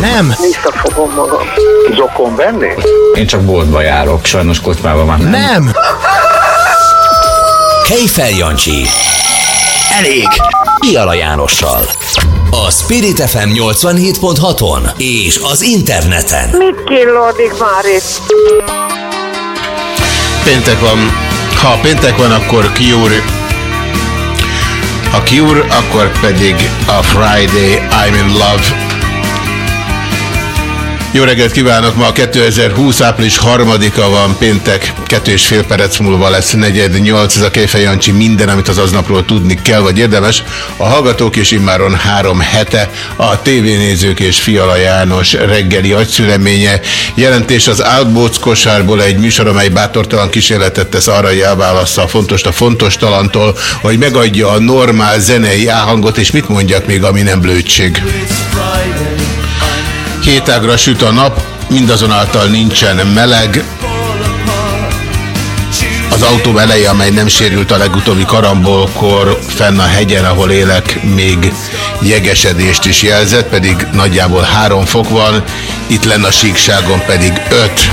Nem. Visszafogom magam. Zokon venni? Én csak boltba járok, sajnos kocsmában már nem. Nem. Kejfel Jancsi. Elég. Iala Jánossal. A Spirit FM 87.6-on és az interneten. Mit killódik már itt? Péntek van. Ha péntek van, akkor Cure. Ha Cure, akkor pedig a Friday I'm in Love. Jó reggelt kívánok! Ma 2020. április harmadika van, péntek, kettő és fél perc múlva lesz negyed nyolc. Ez a Kejfej Jancsi minden, amit az aznapról tudni kell, vagy érdemes. A hallgatók és immáron három hete a tévénézők és Fiala János reggeli agyszüleménye. Jelentés az Outbox kosárból egy műsor, amely bátortalan kísérletet tesz arra, hogy elválassza a fontos a fontos talantól, hogy megadja a normál zenei áhangot, és mit mondjak még, ami nem blödség. Hétágra süt a nap, mindazonáltal nincsen meleg. Az autó eleje, amely nem sérült a legutóbbi karambolkor, fenn a hegyen, ahol élek, még jegesedést is jelzett, pedig nagyjából három fok van, itt lenne a síkságon pedig öt.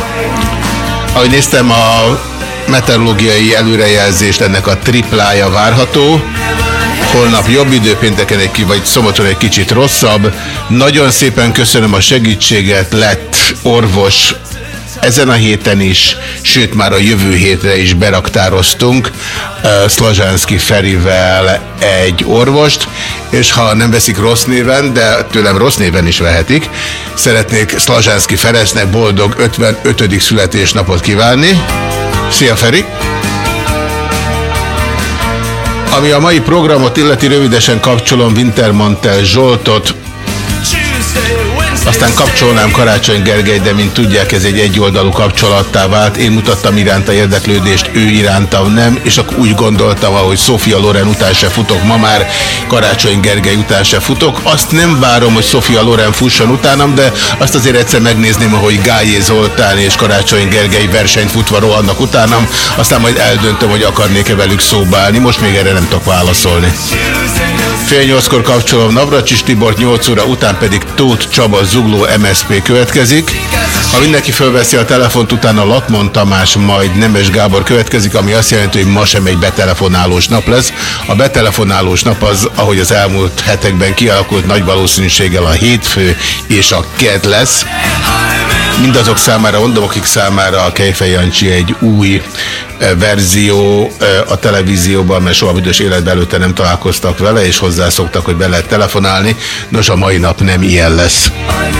Ahogy néztem, a meteorológiai előrejelzést ennek a triplája várható. Holnap jobb idő, pénteken egy, vagy szombaton egy kicsit rosszabb. Nagyon szépen köszönöm a segítséget, lett orvos ezen a héten is, sőt már a jövő hétre is beraktároztunk uh, Szlazsánszki Ferivel egy orvost, és ha nem veszik rossz néven, de tőlem rossz néven is vehetik, szeretnék Szlazsánszki Ferencnek boldog 55. születésnapot kívánni. Szia Feri! Ami a mai programot illeti, rövidesen kapcsolom Wintermantel Zsoltot, aztán kapcsolnám Karácsony Gergely, de mint tudják, ez egy egyoldalú kapcsolattá vált. Én mutattam iránta érdeklődést, ő irántam nem, és akkor úgy gondoltam, hogy Sofia Loren után se futok ma már, Karácsony Gergely után se futok. Azt nem várom, hogy Sofia Loren fusson utánam, de azt azért egyszer megnézném, hogy Gályé Zoltán és Karácsony Gergely versenyt futva rohannak utánam, aztán majd eldöntöm, hogy akarnék-e velük szóba állni. Most még erre nem tudok válaszolni. Fél nyolckor kapcsolom Navracsis Tibort, 8 óra után pedig Tóth Csaba Zugló MSP következik. Ha mindenki fölveszi a telefont, utána Latmon Tamás, majd Nemes Gábor következik, ami azt jelenti, hogy ma sem egy betelefonálós nap lesz. A betelefonálós nap az, ahogy az elmúlt hetekben kialakult nagy valószínűséggel a hétfő és a ked lesz. Mindazok számára, mondom, akik számára a Kejfej Jancsi egy új verzió a televízióban, mert soha büdös életben előtte nem találkoztak vele, és hozzászoktak, hogy be lehet telefonálni. Nos, a mai nap nem ilyen lesz. Jaj.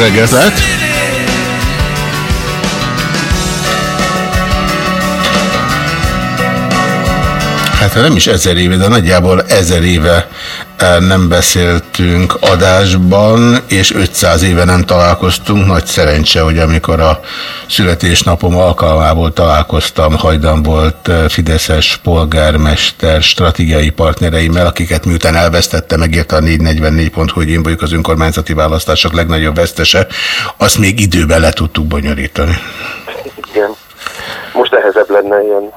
Reggelt lehet! Hát nem is ezer éve, de nagyjából ezer éve nem beszéltünk adásban, és 500 éve nem találkoztunk. Nagy szerencse, hogy amikor a születésnapom alkalmából találkoztam, hajdan volt eh, Fideszes polgármester stratégiai partnereimmel, akiket miután elvesztette, megírta a 444.hu, hogy én vagyok az önkormányzati választások legnagyobb vesztese, azt még időben le tudtuk bonyolítani. Igen. Most nehezebb lenne ilyen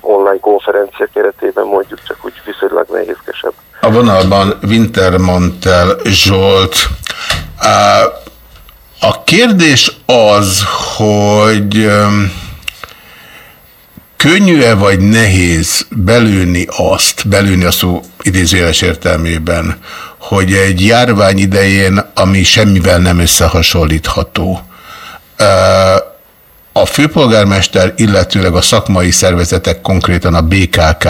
online konferencia keretében mondjuk csak úgy viszonylag nehézkesebb. A vonalban Wintermantel Zsolt. A kérdés az, hogy könnyű-e vagy nehéz belőni azt, belőni a szó idézőjeles értelmében, hogy egy járvány idején, ami semmivel nem összehasonlítható, a főpolgármester, illetőleg a szakmai szervezetek, konkrétan a BKK,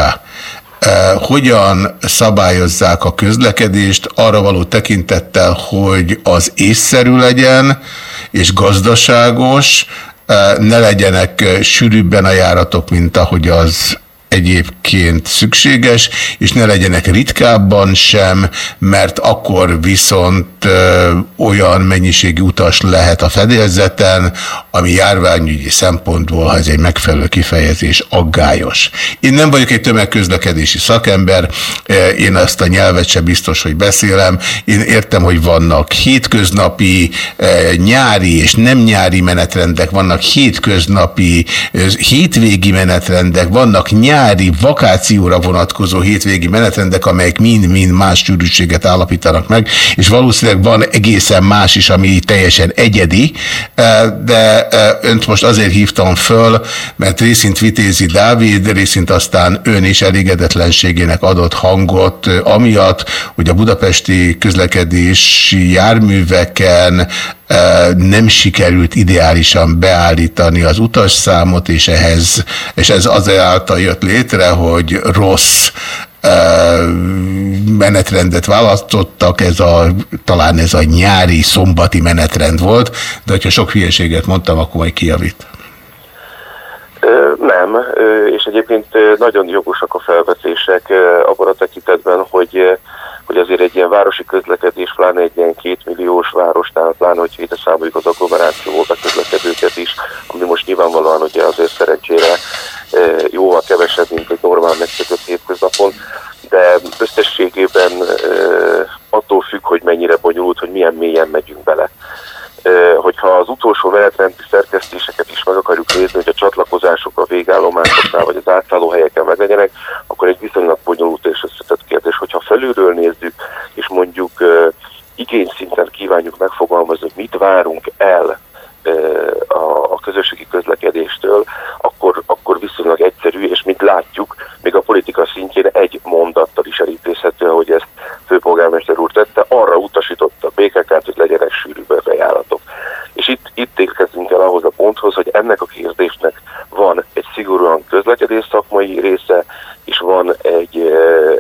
hogyan szabályozzák a közlekedést arra való tekintettel, hogy az észszerű legyen és gazdaságos, eh, ne legyenek eh, sűrűbben a járatok, mint ahogy az egyébként szükséges, és ne legyenek ritkábban sem, mert akkor viszont ö, olyan mennyiségű utas lehet a fedélzeten, ami járványügyi szempontból, ha ez egy megfelelő kifejezés, aggályos. Én nem vagyok egy tömegközlekedési szakember, én ezt a nyelvet sem biztos, hogy beszélem. Én értem, hogy vannak hétköznapi, nyári és nem nyári menetrendek, vannak hétköznapi, hétvégi menetrendek, vannak nyári nyári vakációra vonatkozó hétvégi menetrendek, amelyek mind-mind más sűrűséget állapítanak meg, és valószínűleg van egészen más is, ami teljesen egyedi, eh, de eh, önt most azért hívtam föl, mert részint Vitézi Dávid, részint aztán ön is elégedetlenségének adott hangot, eh, amiatt, hogy a budapesti közlekedési járműveken nem sikerült ideálisan beállítani az utasszámot, és ehhez, és ez azáltal jött létre, hogy rossz menetrendet választottak, ez a, talán ez a nyári, szombati menetrend volt, de hogyha sok hülyeséget mondtam, akkor majd kijavít. Nem, és egyébként nagyon jogosak a felvetések abban a tekintetben, hogy hogy azért egy ilyen városi közlekedés, pláne egy ilyen kétmilliós város, tehát pláne, hogyha ide számoljuk az agglomerációba közlekedőket is, ami most nyilvánvalóan ugye azért szerencsére e, jóval kevesebb, mint egy normál megszökött hétköznapon, de összességében e, attól függ, hogy mennyire bonyolult, hogy milyen mélyen megyünk bele. Hogyha az utolsó menetrendi szerkesztéseket is meg akarjuk nézni, hogy a csatlakozások a végállomásoknál vagy az átszálló helyeken meglegyenek, akkor egy viszonylag bonyolult és összetett kérdés. Hogyha felülről nézzük, és mondjuk igényszinten kívánjuk megfogalmazni, hogy mit várunk el a, közösségi közlekedéstől, akkor, akkor viszonylag egyszerű, és mint látjuk, még a politika szintjén egy mondattal is elítézhető, hogy ezt főpolgármester úr tette, arra utasította a BKK-t, hogy legyenek sűrűbb bejáratok. És itt, itt érkezünk el ahhoz a ponthoz, hogy ennek a kérdésnek van egy szigorúan közlekedés szakmai része, és van egy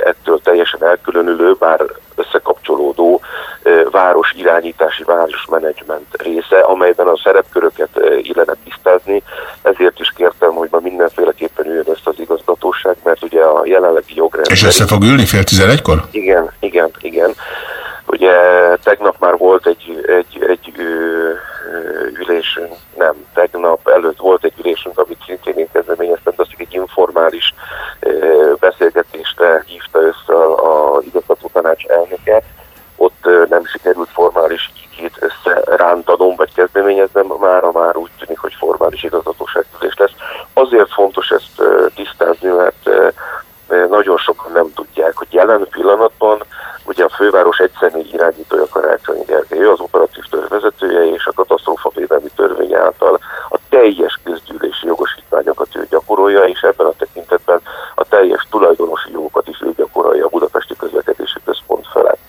ettől teljesen elkülönülő, bár összekapcsolódó város irányítási, városmenedzsment része, amelyben a szerepköröket illene tisztázni. Ezért is kértem, hogy ma mindenféleképpen üljön ezt az igazgatóság, mert ugye a jelenlegi jogrendszer... És össze fog ülni fél tizenegykor? Igen, igen, igen. Ugye tegnap már volt egy, egy, egy ö, ülésünk, nem, tegnap előtt volt egy ülésünk, amit szintén én kezdeményeztem, de egy informális beszélgetésre hívta össze a, igazgató tanács elnöke. Ott nem sikerült formális két összerántanom, vagy kezdeményeznem, mára már úgy tűnik, hogy formális igazgatóságtudés lesz. Azért fontos ezt tisztázni, mert nagyon sokan nem tudják, hogy jelen pillanatban ugye a főváros egyszerű irányítója Karácsony Gergely, ő az operatív törvezetője és a katasztrófa védelmi törvény által a teljes ő gyakorolja, és ebben a tekintetben a teljes tulajdonosi jogokat is ő gyakorolja a Budapesti Közlekedési Központ felett.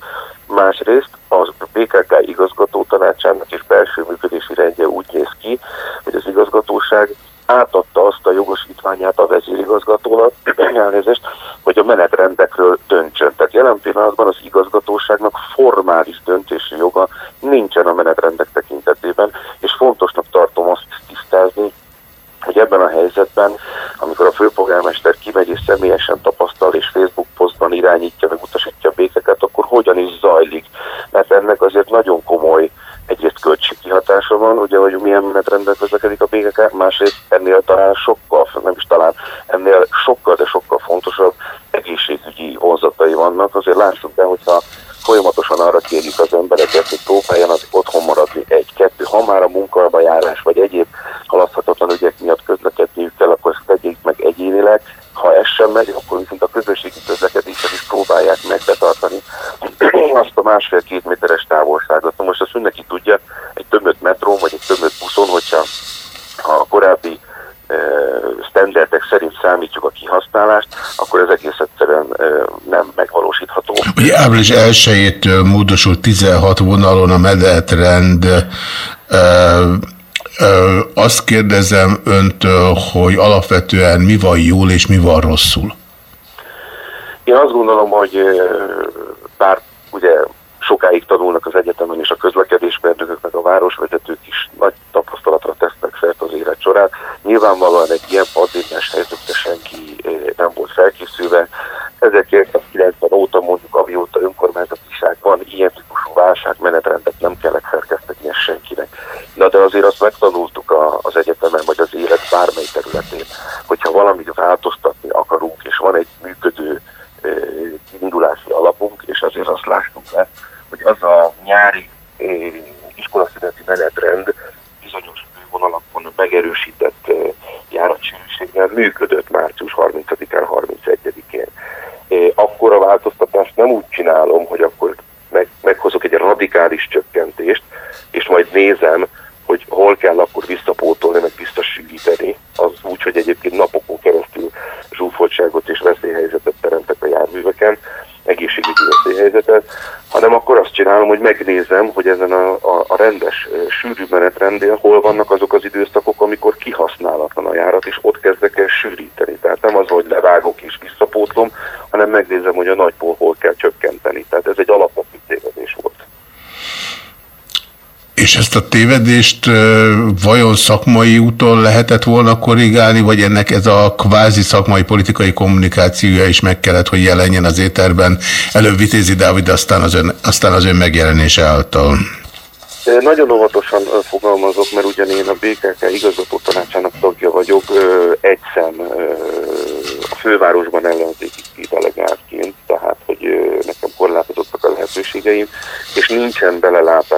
Másrészt az BKK igazgató tanácsának és belső működési rendje úgy néz ki, hogy az igazgatóság átadta azt a jogosítványát a vezérigazgatónak, elnézést, hogy a menetrendekről döntsön. Tehát jelen pillanatban az igazgatóságnak formális döntési joga nincsen a menetrendek tekintetében, és fontosnak tartom azt Ugye április 1-től módosult 16 vonalon a menetrend. Azt kérdezem öntől, hogy alapvetően mi van jól és mi van rosszul? Én azt gondolom, hogy És ezt a tévedést vajon szakmai úton lehetett volna korrigálni, vagy ennek ez a kvázi szakmai politikai kommunikációja is meg kellett, hogy jelenjen az éterben? Előbb Vitézi Dávid, aztán az ön, aztán az ön megjelenése által. Nagyon óvatosan fogalmazok, mert ugyan én a BKK igazgató tanácsának tagja vagyok, egy szem a fővárosban ellenzéki delegáltként, tehát hogy nekem korlátozottak a lehetőségeim, és nincsen belelát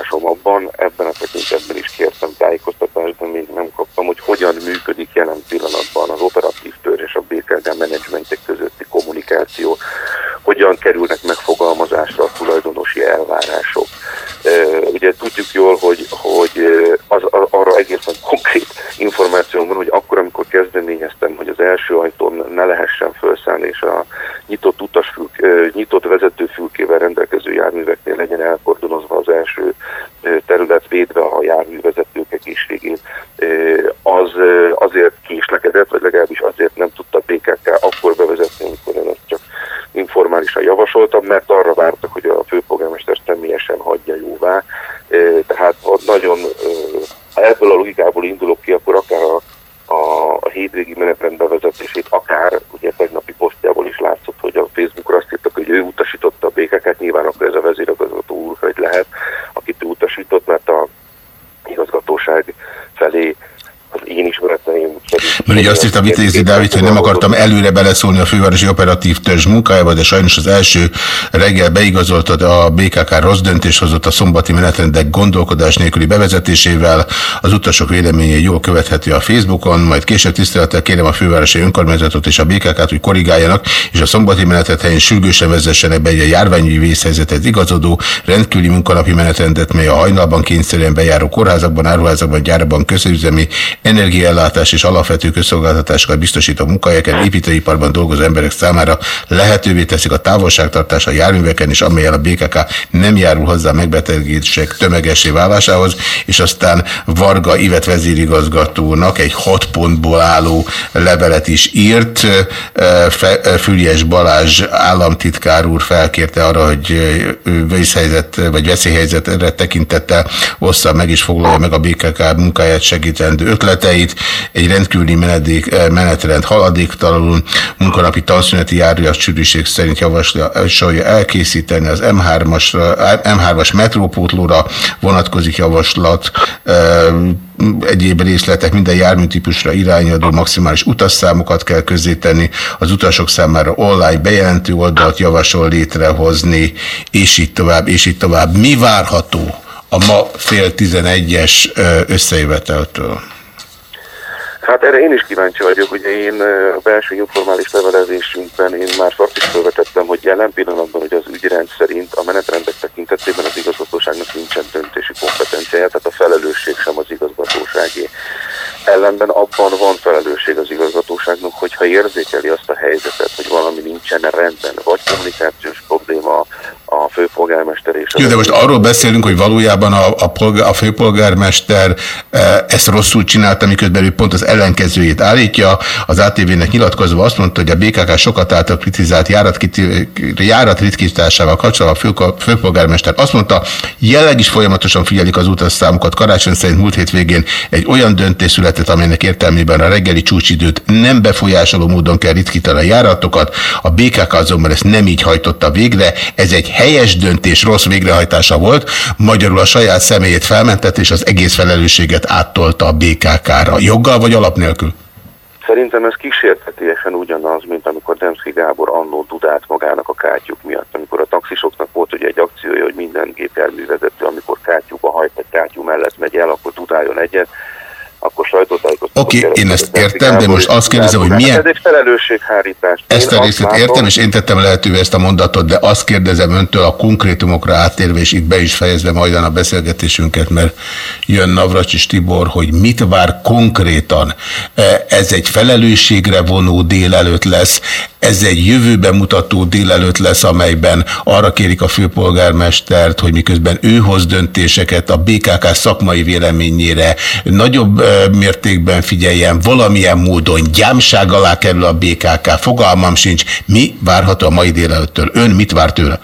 Ön ugye azt írtam, Vitézi Dávid, hogy nem akartam előre beleszólni a fővárosi operatív rendszeres munkájába, de sajnos az első reggel beigazoltad a BKK rossz döntés hozott a szombati menetrendek gondolkodás nélküli bevezetésével. Az utasok véleménye jól követhető a Facebookon, majd később tisztelettel kérem a fővárosi önkormányzatot és a BKK-t, hogy korrigáljanak, és a szombati menetret helyén sürgősen vezessenek be egy a járványügyi vészhelyzetet igazodó rendkívüli munkanapi menetrendet, mely a hajnalban kényszerűen bejáró kórházakban, áruházakban, gyárban, közüzemi, energiaellátás és alapvető közszolgáltatásokat biztosító munkahelyeken, építőiparban dolgozó emberek számára lehetővé teszik a távolságtartás a járműveken is, amelyel a BKK nem járul hozzá a megbetegedések tömegesé válásához, és aztán Varga Ivet vezérigazgatónak egy hat pontból álló levelet is írt. Fülyes Balázs államtitkár úr felkérte arra, hogy vészhelyzet vagy veszélyhelyzetre tekintettel ossza meg és foglalja meg a BKK munkáját segítendő ötleteit. Egy rendkívüli menedék, menetrend haladéktalanul munkanapi tanszüneti járujas sűrűség szerint javasolja elkészíteni az M3-as M3-as metrópótlóra vonatkozik javaslat, egyéb részletek minden járműtípusra irányadó maximális utasszámokat kell közzétenni, az utasok számára online bejelentő oldalt javasol létrehozni, és így tovább, és így tovább. Mi várható a ma fél tizenegyes összejöveteltől? Hát erre én is kíváncsi vagyok, ugye én a belső informális levelezésünkben én már azt is felvetettem, hogy jelen pillanatban hogy az ügyrend szerint a menetrendek tekintetében az igazgatóságnak nincsen döntési kompetenciája, tehát a felelősség sem az igazgatóságé. Ellenben abban van felelősség az igazgatóságnak, hogyha érzékeli azt a helyzetet, hogy valami nincsen rendben, vagy kommunikációs probléma a főpolgármester és... Jó, de most arról beszélünk, hogy valójában a, a, polgár, a főpolgármester e, ezt rosszul csinálta, miközben ő pont az ellenkezőjét állítja. Az ATV-nek nyilatkozva azt mondta, hogy a BKK sokat által kritizált járat, járat ritkításával kapcsolatban a fő, főpolgármester azt mondta, jelenleg is folyamatosan figyelik az utasszámokat. Karácsony szerint múlt hétvégén egy olyan döntés született, amelynek értelmében a reggeli csúcsidőt nem befolyásoló módon kell ritkítani a járatokat. A BKK azonban ezt nem így hajtotta végre. Ez egy helyes döntés rossz végrehajtása volt, magyarul a saját személyét felmentett, és az egész felelősséget áttolta a BKK-ra. Joggal vagy alap nélkül? Szerintem ez kísértetésen ugyanaz, mint amikor Demszki Gábor annó dudált magának a kátyuk miatt. Amikor a taxisoknak volt ugye egy akciója, hogy minden gépjárművezető, amikor kátyúba hajt, vagy kátyú mellett megy el, akkor dudáljon egyet akkor sajtótájékoztatót Oké, okay, én ezt értem, de most azt kérdezem, hogy milyen... Ez egy felelősséghárítás. Ezt a részét értem, és én tettem lehetővé ezt a mondatot, de azt kérdezem öntől a konkrétumokra áttérve, és itt be is fejezve majd a beszélgetésünket, mert jön Navracsis Tibor, hogy mit vár konkrétan. Ez egy felelősségre vonó délelőtt lesz, ez egy jövőbe mutató délelőtt lesz, amelyben arra kérik a főpolgármestert, hogy miközben ő hoz döntéseket a BKK szakmai véleményére nagyobb mértékben figyeljen, valamilyen módon gyámság alá kerül a BKK, fogalmam sincs. Mi várható a mai délelőttől? Ön mit vár tőle?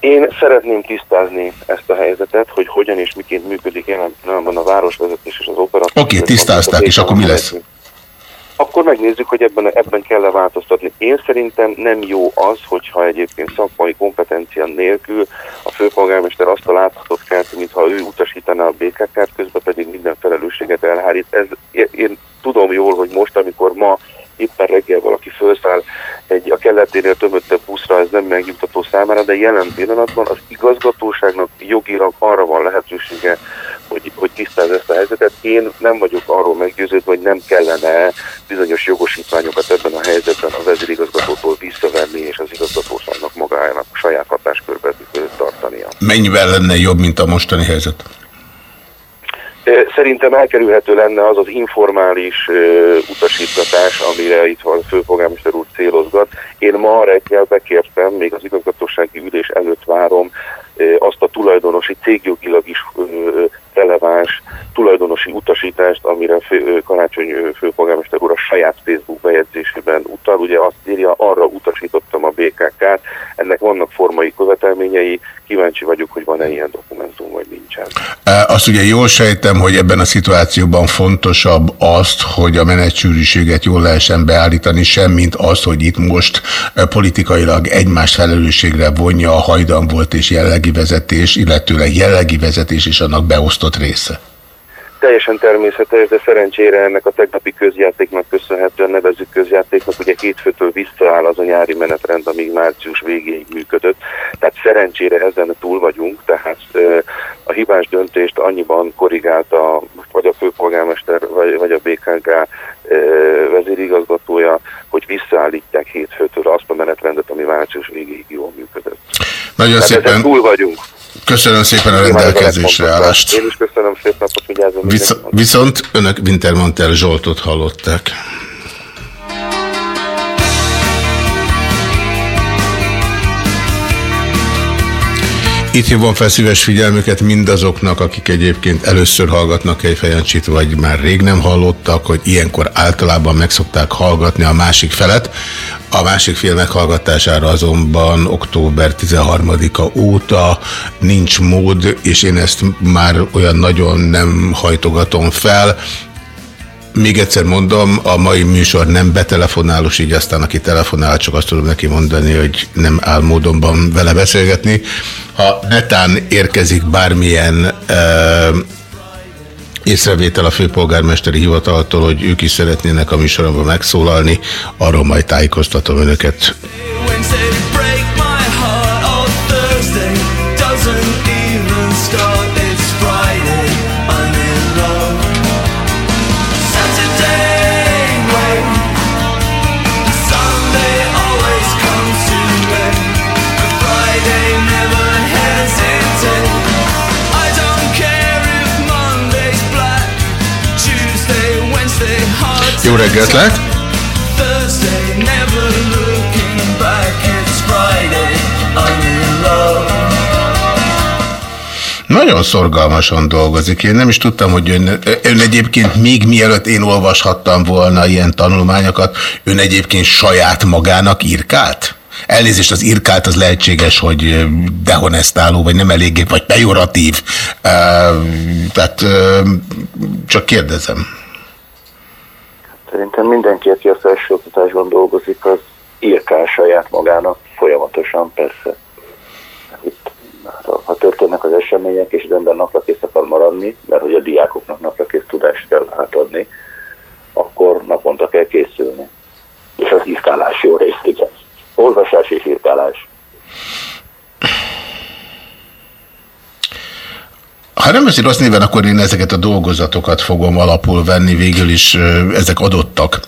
Én szeretném tisztázni ezt a helyzetet, hogy hogyan és miként működik jelen pillanatban a városvezetés és az operatív. Oké, okay, tisztázták, és akkor mi lesz? Akkor megnézzük, hogy ebben, ebben kell-e változtatni. Én szerintem nem jó az, hogyha egyébként szakmai kompetencia nélkül a főpolgármester azt a láthatót kelti, mintha ő utasítaná a BKK-t, közben pedig minden felelősséget elhárít. Ez, én tudom jól, hogy most, amikor ma éppen reggel valaki felszáll egy a kelleténél tömöttebb buszra, ez nem megnyugtató számára, de jelen pillanatban az igazgatóságnak jogilag arra van lehetősége, hogy, hogy tisztáz ezt a helyzetet. Én nem vagyok arról meggyőződve, hogy nem kellene bizonyos jogosítványokat ebben a helyzetben a vezérigazgatótól visszavenni, és az igazgatóságnak magának saját hatáskörben tartania. Mennyivel lenne jobb, mint a mostani helyzet? Szerintem elkerülhető lenne az az informális utasítgatás, amire itt van főpolgármester úr célozgat. Én ma reggel bekértem, még az igazgatósági ülés előtt várom azt a tulajdonosi, cégjogilag is releváns tulajdonosi utasítást, amire fő, Karácsony főpolgármester úr a saját Facebook bejegyzésében utal. Ugye azt írja, arra utasítottam a BKK-t, ennek vannak formai követelményei, kíváncsi vagyok, hogy van-e ilyen dokumentum, vagy nincsen. Azt ugye jól sejtem, hogy ebben a szituációban fontosabb azt, hogy a menetsűrűséget jól lehessen beállítani, sem, mint az, hogy itt most politikailag egymás felelősségre vonja a hajdan volt és jellegi vezetés, illetőleg jellegi vezetés és annak beosztott része teljesen természetes, de szerencsére ennek a tegnapi közjátéknak köszönhetően nevezük közjátéknak, ugye hétfőtől visszaáll az a nyári menetrend, amíg március végéig működött. Tehát szerencsére ezen túl vagyunk, tehát a hibás döntést annyiban korrigálta vagy a főpolgármester, vagy, vagy a BKK vezérigazgatója, hogy visszaállítják hétfőtől azt a menetrendet, ami március végéig jól működött. Nagyon Tehát szépen. túl vagyunk. Köszönöm szépen a rendelkezésre állást. Én is köszönöm szép napot, vigyázzon. Visz viszont önök Wintermantel Zsoltot hallották. Itt jobban felszíves figyelmüket mindazoknak, akik egyébként először hallgatnak egy fejancsit, vagy már rég nem hallottak, hogy ilyenkor általában megszokták hallgatni a másik felet. A másik fél meghallgatására azonban október 13-a óta nincs mód, és én ezt már olyan nagyon nem hajtogatom fel, még egyszer mondom, a mai műsor nem betelefonálós, így aztán aki telefonál, csak azt tudom neki mondani, hogy nem áll módonban vele beszélgetni. Ha netán érkezik bármilyen uh, észrevétel a főpolgármesteri hivataltól, hogy ők is szeretnének a műsoromban megszólalni, arról majd tájékoztatom önöket. Jó reggelt lehet! Nagyon szorgalmasan dolgozik. Én nem is tudtam, hogy ön, ön egyébként még mielőtt én olvashattam volna ilyen tanulmányokat, ön egyébként saját magának írkált? Elnézést, az írkált az lehetséges, hogy dehonestáló, vagy nem eléggé, vagy pejoratív. Tehát csak kérdezem. Szerintem mindenki, aki a felsőoktatásban dolgozik, az írkál saját magának folyamatosan, persze. Itt, ha történnek az események, és az ember naprakész akar maradni, mert hogy a diákoknak naprakész tudást kell átadni, akkor naponta kell készülni. És az írkálás jó részt, igen. Olvasás és írkálás. Ha nem veszi rossz néven, akkor én ezeket a dolgozatokat fogom alapul venni, végül is ezek adottak.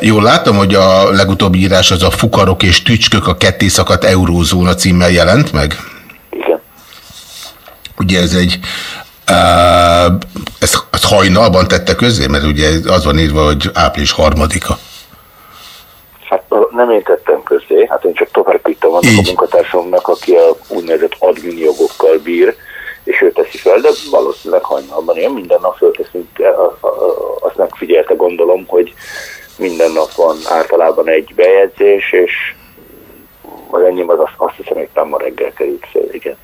Jól látom, hogy a legutóbbi írás az a Fukarok és Tücskök a kettészakadt eurózóna címmel jelent meg? Igen. Ugye ez egy Uh, ezt, ezt hajnalban tette közé? Mert ugye az van írva, hogy április harmadika. Hát nem én tettem közé, hát én csak továbbíttam annak Így. a munkatársamnak, aki a úgynevezett admin jogokkal bír, és ő teszi fel, de valószínűleg hajnalban én minden nap fölteszünk, azt megfigyelte gondolom, hogy minden nap van általában egy bejegyzés, és vagy enyém az azt, azt hiszem, hogy ma reggel került fel, igen.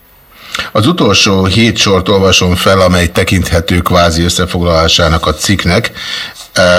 Az utolsó hét sort olvasom fel, amely tekinthető kvázi összefoglalásának a cikknek.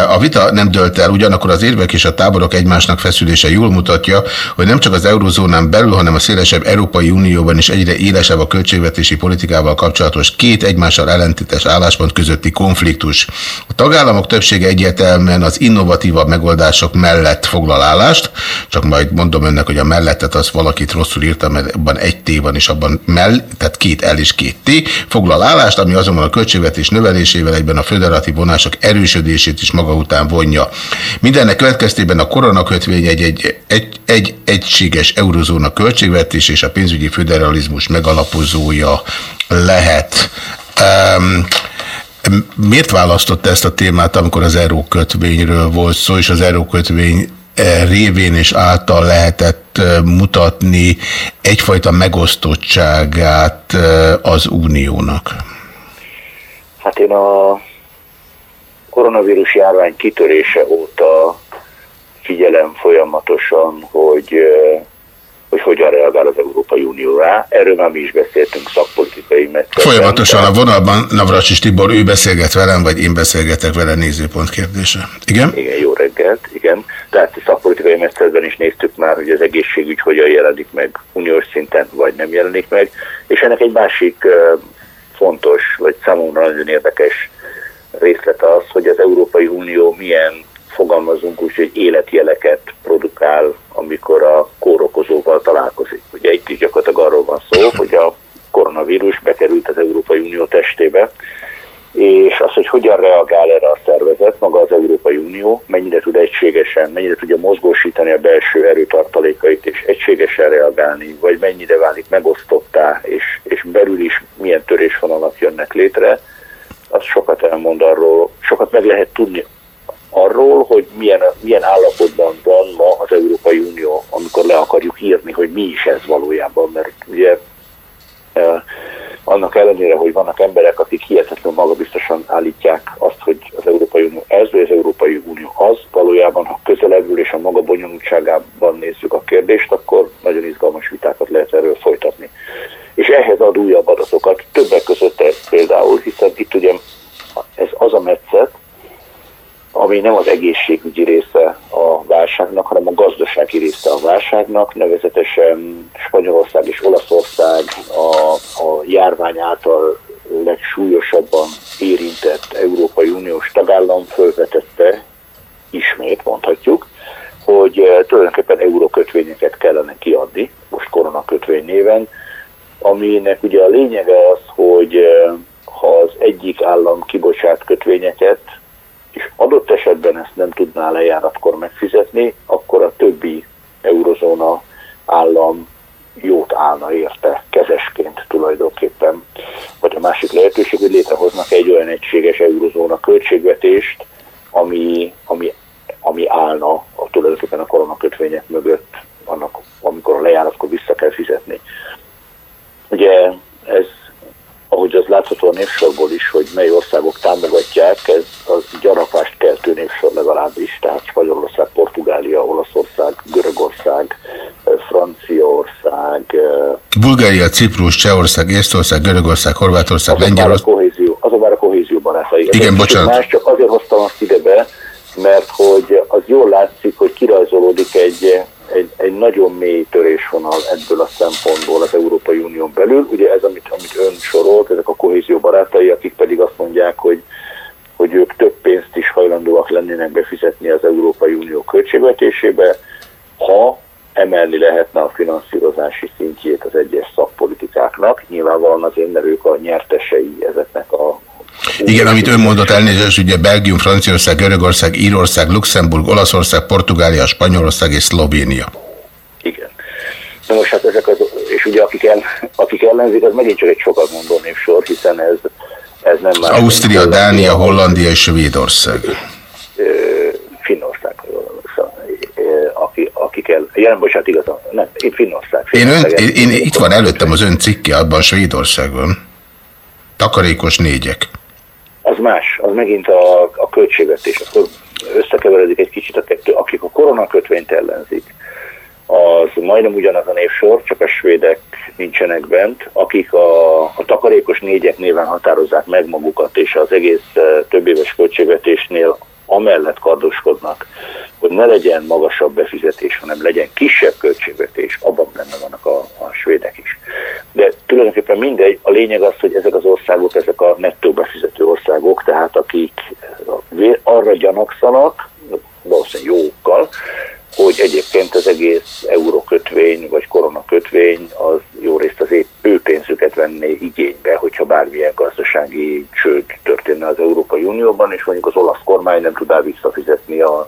A vita nem dölt el, ugyanakkor az érvek és a táborok egymásnak feszülése jól mutatja, hogy nem csak az eurozónán belül, hanem a szélesebb Európai Unióban is egyre élesebb a költségvetési politikával kapcsolatos két egymással ellentétes álláspont közötti konfliktus. A tagállamok többsége egyértelműen az innovatívabb megoldások mellett foglal állást, csak majd mondom önnek, hogy a mellettet az valakit rosszul írtam, mert abban egy T van, és abban mell, tehát két L és két T, foglal állást, ami azonban a költségvetés növelésével egyben a föderatív vonások erősödését is maga után vonja. Mindennek következtében a koronakötvény egy, egy, egy, egy egységes eurozóna költségvetés és a pénzügyi föderalizmus megalapozója lehet. Um, miért választotta ezt a témát, amikor az eurókötvényről volt szó, és az eurókötvény eh, révén és által lehetett eh, mutatni egyfajta megosztottságát eh, az uniónak? Hát én a koronavírus járvány kitörése óta figyelem folyamatosan, hogy, hogy hogyan reagál az Európai Unió rá. Erről már mi is beszéltünk szakpolitikai meccsetben. Folyamatosan a vonalban Navracsis Tibor, ő beszélget velem, vagy én beszélgetek vele nézőpont kérdése. Igen? Igen, jó reggelt, igen. Tehát a szakpolitikai messzetben is néztük már, hogy az egészségügy hogyan jelenik meg uniós szinten, vagy nem jelenik meg. És ennek egy másik fontos, vagy számomra nagyon érdekes részlete az, hogy az Európai Unió milyen fogalmazunk úgy, hogy életjeleket produkál, amikor a kórokozóval találkozik. Ugye itt is gyakorlatilag arról van szó, hogy a koronavírus bekerült az Európai Unió testébe, és az, hogy hogyan reagál erre a szervezet, maga az Európai Unió, mennyire tud egységesen, mennyire tudja mozgósítani a belső erőtartalékait, és egységesen reagálni, vagy mennyire válik megosztottá, és, és belül is milyen törésvonalak jönnek létre, az sokat elmond arról, sokat meg lehet tudni arról, hogy milyen, milyen állapotban van ma az Európai Unió, amikor le akarjuk írni, hogy mi is ez valójában, mert ugye e, annak ellenére, hogy vannak emberek, akik hihetetlen magabiztosan állítják azt, hogy az Európai Unió ez, vagy az Európai Unió az, valójában, ha közelebbül és a maga bonyolultságában nézzük a kérdést, akkor nagyon izgalmas vitákat lehet erről folytatni. És ehhez ad újabb adatokat, többek között például, hiszen itt ugye ez az a metszet, ami nem az egészségügyi része a válságnak, hanem a gazdasági része a válságnak, nevezetesen Spanyolország és Olaszország a, a járvány által legsúlyosabban érintett Európai Uniós tagállam fölvetette, ismét mondhatjuk, hogy eh, tulajdonképpen eurókötvényeket kellene kiadni, most koronakötvény néven, aminek ugye a lényege az, hogy eh, ha az egyik állam kibocsát kötvényeket, és adott esetben ezt nem tudná lejáratkor megfizetni, akkor a többi eurozóna állam jót állna érte kezesként tulajdonképpen. Vagy a másik lehetőség, hogy létrehoznak egy olyan egységes eurozóna költségvetést, ami, ami, ami állna a, tulajdonképpen a koronakötvények mögött, annak, amikor a lejáratkor vissza kell fizetni. Ugye ez ahogy az látható a névsorból is, hogy mely országok támogatják, ez az gyanakvást keltő névsor legalábbis, tehát Spanyolország, Portugália, Olaszország, Görögország, Franciaország. Bulgária, Ciprus, Csehország, Észtország, Görögország, Horvátország, Lengyelország. Azon már a kohézió barátai. Igen, bocsánat. Más, csak azért hoztam azt ide be, mert hogy az jól látszik, hogy kirajzolódik egy egy, egy nagyon mély törésvonal ebből a szempontból az Európai Unión belül. Ugye ez, amit, amit ön sorolt, ezek a kohézió barátai, akik pedig azt mondják, hogy, hogy ők több pénzt is hajlandóak lennének befizetni az Európai Unió költségvetésébe, ha emelni lehetne a finanszírozási szintjét az egyes szakpolitikáknak. Nyilvánvalóan azért, mert ők a nyertesei ezeknek a igen, amit ön mondott elnézést, ugye Belgium, Franciaország, Görögország, Írország, Luxemburg, Olaszország, Portugália, Spanyolország és Szlovénia. Igen. Na most hát ezek az, és ugye akik, el, akik ellenzik, az megint csak egy sokat mondó névsor, hiszen ez, ez nem már... Ausztria, Dánia, Hollandia és Svédország. Finnország, aki, akik el, jelen bocsánat, igazán, nem, itt Finnország. Én, ön, én, én, itt van előttem az ön cikke abban Svédországban. Takarékos négyek az más, az megint a, a költségvetés, akkor összekeveredik egy kicsit a kettő. Akik a koronakötvényt ellenzik, az majdnem ugyanaz a névsor, csak a svédek nincsenek bent, akik a, a takarékos négyek néven határozzák meg magukat, és az egész eh, több éves költségvetésnél amellett kardoskodnak, hogy ne legyen magasabb befizetés, hanem legyen kisebb költségvetés, abban benne vannak a, a svédek is. De tulajdonképpen mindegy, a lényeg az, hogy ezek az országok, ezek a nettó befizető országok, tehát akik arra gyanakszanak, valószínűleg jókkal, hogy egyébként az egész eurókötvény vagy koronakötvény az jó részt az ő pénzüket venné igénybe, hogyha bármilyen gazdasági csőd történne az Európai Unióban, és mondjuk az olasz kormány nem tudná visszafizetni a,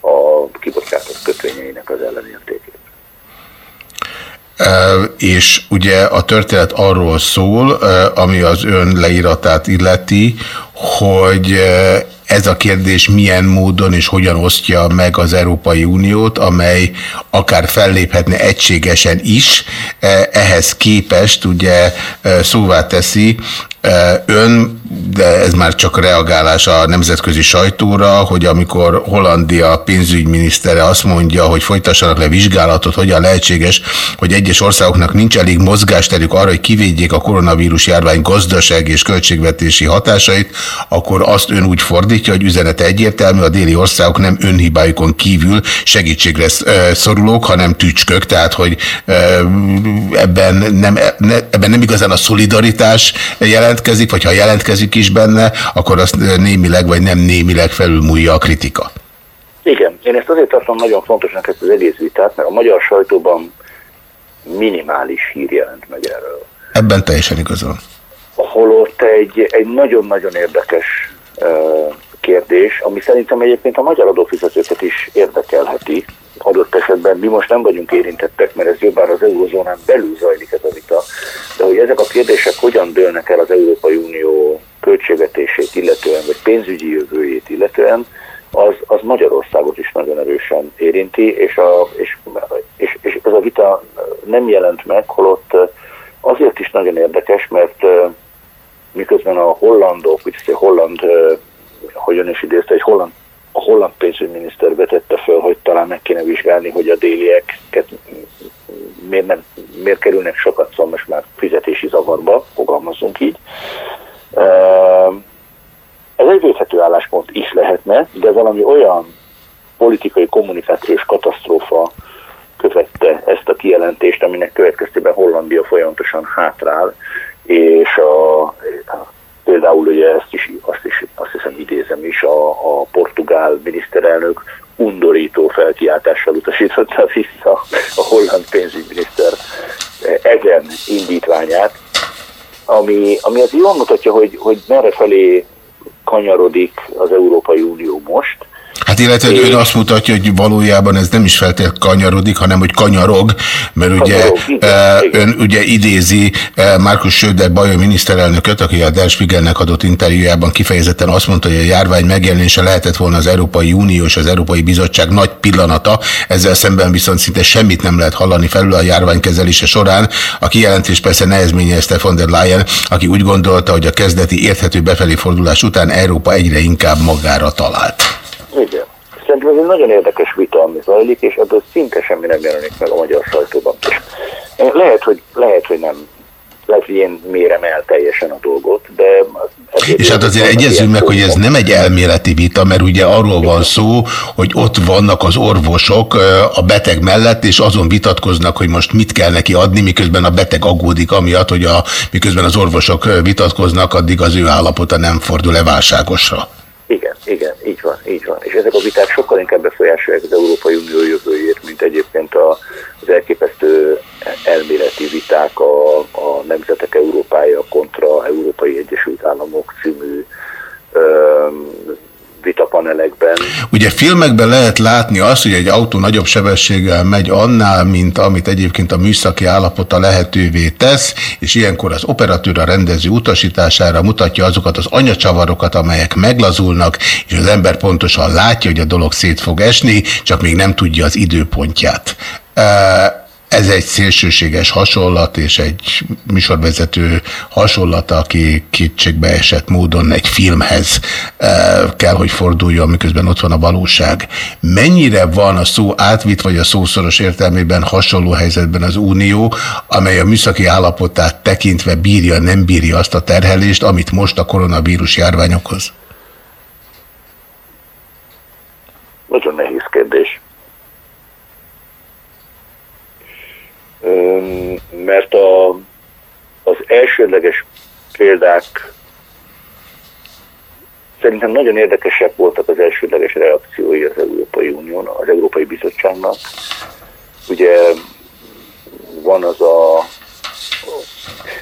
a kibocsátott kötvényeinek az ellenértékét. És ugye a történet arról szól, ami az ön leíratát illeti, hogy ez a kérdés milyen módon és hogyan osztja meg az Európai Uniót, amely akár felléphetne egységesen is, ehhez képest ugye szóvá teszi ön, de ez már csak reagálás a nemzetközi sajtóra, hogy amikor Hollandia pénzügyminisztere azt mondja, hogy folytassanak le vizsgálatot, hogyan lehetséges, hogy egyes országoknak nincs elég mozgásterük arra, hogy kivédjék a koronavírus járvány gazdasági és költségvetési hatásait, akkor azt ön úgy fordítja, hogy üzenete egyértelmű, a déli országok nem önhibájukon kívül segítségre szorulók, hanem tücskök, tehát hogy ebben nem, ebben nem igazán a szolidaritás jelent, jelentkezik, vagy ha jelentkezik is benne, akkor azt némileg vagy nem némileg felülmúlja a kritika. Igen, én ezt azért tartom nagyon fontosnak ezt az egész vitát, mert a magyar sajtóban minimális hír jelent meg erről. Ebben teljesen igazol. Holott egy, nagyon-nagyon érdekes uh, kérdés, ami szerintem egyébként a magyar adófizetőket is érdekelheti, adott esetben mi most nem vagyunk érintettek, mert ez jobbára az eurozónán belül zajlik ez a vita, de hogy ezek a kérdések hogyan dőlnek el az Európai Unió költségvetését illetően, vagy pénzügyi jövőjét illetően, az, az Magyarországot is nagyon erősen érinti, és, a, és, és, és ez a vita nem jelent meg, holott azért is nagyon érdekes, mert miközben a hollandok, úgy a holland, hogyan is idézte, egy holland, a holland pénzügyminiszter vetette föl, hogy talán meg kéne vizsgálni, hogy a délieket miért, nem, miért kerülnek sokat, szóval most már fizetési zavarba, fogalmazunk így. Ez egy védhető álláspont is lehetne, de valami olyan politikai kommunikációs katasztrófa követte ezt a kijelentést, aminek következtében Hollandia folyamatosan hátrál, és a, például ugye ezt is, azt, is, azt hiszem idézem is, a, a portugál miniszterelnök undorító felkiáltással utasította vissza a holland pénzügyminiszter ezen indítványát, ami, ami az jól mutatja, hogy, hogy merre felé kanyarodik az Európai Unió most, Hát illetve és... ön azt mutatja, hogy valójában ez nem is feltétlenül kanyarodik, hanem hogy kanyarog, mert ugye kanyarog, igen, ön igen. ugye idézi Markus Söder Bajor miniszterelnököt, aki a Der Spiegelnek adott interjújában kifejezetten azt mondta, hogy a járvány megjelenése lehetett volna az Európai Unió és az Európai Bizottság nagy pillanata, ezzel szemben viszont szinte semmit nem lehet hallani felül a járvány kezelése során. A kijelentés persze nehezményezte von der Leyen, aki úgy gondolta, hogy a kezdeti érthető befelé fordulás után Európa egyre inkább magára talált. Igen. Szerintem ez egy nagyon érdekes vita, ami zajlik, és ebből szinte semmi nem jelenik meg a magyar sajtóban. Lehet, hogy, lehet, hogy nem lehet, hogy én mérem el teljesen a dolgot, de... És hát azért egyezünk meg, hogy ez nem egy elméleti vita, mert ugye arról van szó, hogy ott vannak az orvosok a beteg mellett, és azon vitatkoznak, hogy most mit kell neki adni, miközben a beteg aggódik amiatt, hogy a, miközben az orvosok vitatkoznak, addig az ő állapota nem fordul-e válságosra. Igen, igen, így van, így van. És ezek a viták sokkal inkább befolyásolják az Európai Unió jövőjét, mint egyébként a, az elképesztő elméleti viták a, a Nemzetek Európája kontra Európai Egyesült Államok című vitapanelekben. Ugye filmekben lehet látni azt, hogy egy autó nagyobb sebességgel megy annál, mint amit egyébként a műszaki állapota lehetővé tesz, és ilyenkor az operatőr a rendező utasítására mutatja azokat az anyacsavarokat, amelyek meglazulnak, és az ember pontosan látja, hogy a dolog szét fog esni, csak még nem tudja az időpontját. Ez egy szélsőséges hasonlat, és egy műsorvezető hasonlat, aki kétségbe esett módon egy filmhez eh, kell, hogy forduljon, miközben ott van a valóság. Mennyire van a szó átvitt, vagy a szószoros értelmében hasonló helyzetben az Unió, amely a műszaki állapotát tekintve bírja, nem bírja azt a terhelést, amit most a koronavírus járvány okoz? Nagyon nehéz kérdés. Mert a, az elsődleges példák szerintem nagyon érdekesek voltak az elsődleges reakciói az Európai Unión, az Európai Bizottságnak. Ugye van az a...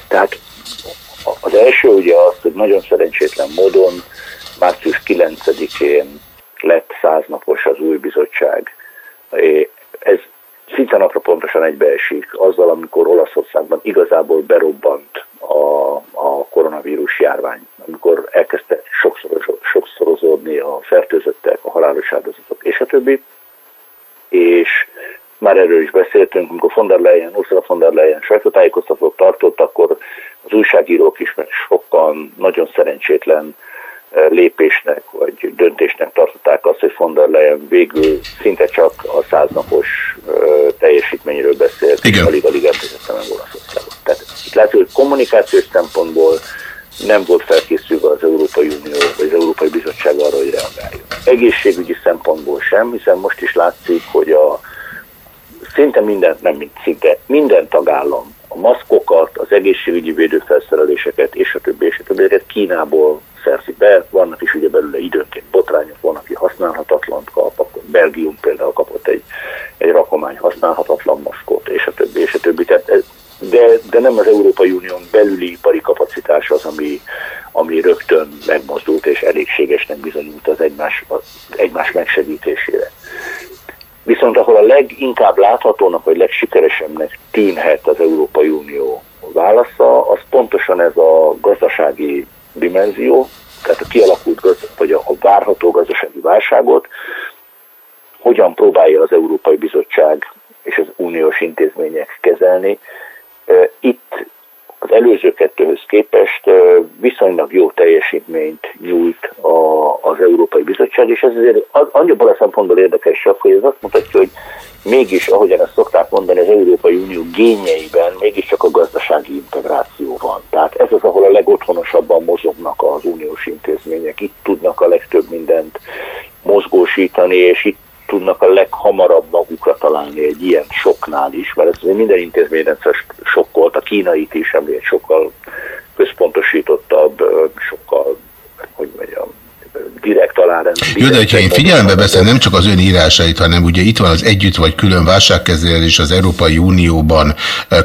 Tehát az első ugye az, hogy nagyon szerencsétlen módon március 9-én lett száznapos az új bizottság. Ez szinte napra pontosan egybeesik azzal, amikor Olaszországban igazából berobbant a, a koronavírus járvány, amikor elkezdte sokszoros, sokszorozódni a fertőzöttek, a halálos áldozatok és a többi. És már erről is beszéltünk, amikor von der Leyen, Ursula von der Leyen sajtótájékoztatót tartott, akkor az újságírók is sokan nagyon szerencsétlen lépésnek vagy döntésnek tartották azt, hogy von der Leyen végül szinte csak a száznapos teljesítményről beszélt, Igen. alig-alig említette meg Olaszországot. Tehát itt látjuk, hogy kommunikációs szempontból nem volt felkészülve az Európai Unió vagy az Európai Bizottság arra, hogy reagáljon. Egészségügyi szempontból sem, hiszen most is látszik, hogy a szinte minden, nem szinte, minden tagállam a maszkokat, az egészségügyi védőfelszereléseket és a többi, és a többi, Kínából szerzik be, vannak is ugye belőle időnként botrányok, van, aki használhatatlan kap, akkor Belgium például kapott egy, egy rakomány használhatatlan maszkot, és a többi, és a többi. Tehát ez, de, de nem az Európai Unión belüli ipari kapacitás az, ami, ami rögtön megmozdult és elégségesnek bizonyult az egymás, az egymás megsegítésére. Viszont ahol a leginkább láthatónak, vagy legsikeresebbnek tűnhet az Európai Unió válasza, az pontosan ez a gazdasági dimenzió, tehát a kialakult, gaz, vagy a, a várható gazdasági válságot, hogyan próbálja az Európai Bizottság és az uniós intézmények kezelni. Itt az előző kettőhöz képest viszonylag jó teljesítményt nyújt a, az Európai Bizottság, és ez azért annyiból a szempontból érdekes, hogy ez azt mutatja, hogy mégis, ahogyan ezt szokták mondani, az Európai Unió gényeiben mégiscsak a gazdasági integráció van. Tehát ez az, ahol a legotthonosabban mozognak az uniós intézmények. Itt tudnak a legtöbb mindent mozgósítani, és itt tudnak a leghamarabb magukra találni egy ilyen soknál is, mert ez azért minden intézményrendszer sokkolt, a kínait is, egy sokkal központosítottabb, sokkal, hogy mondjam, direkt alárend. Jó, de hogyha én figyelembe veszem nem csak az ön írásait, hanem ugye itt van az együtt vagy külön válságkezelés az Európai Unióban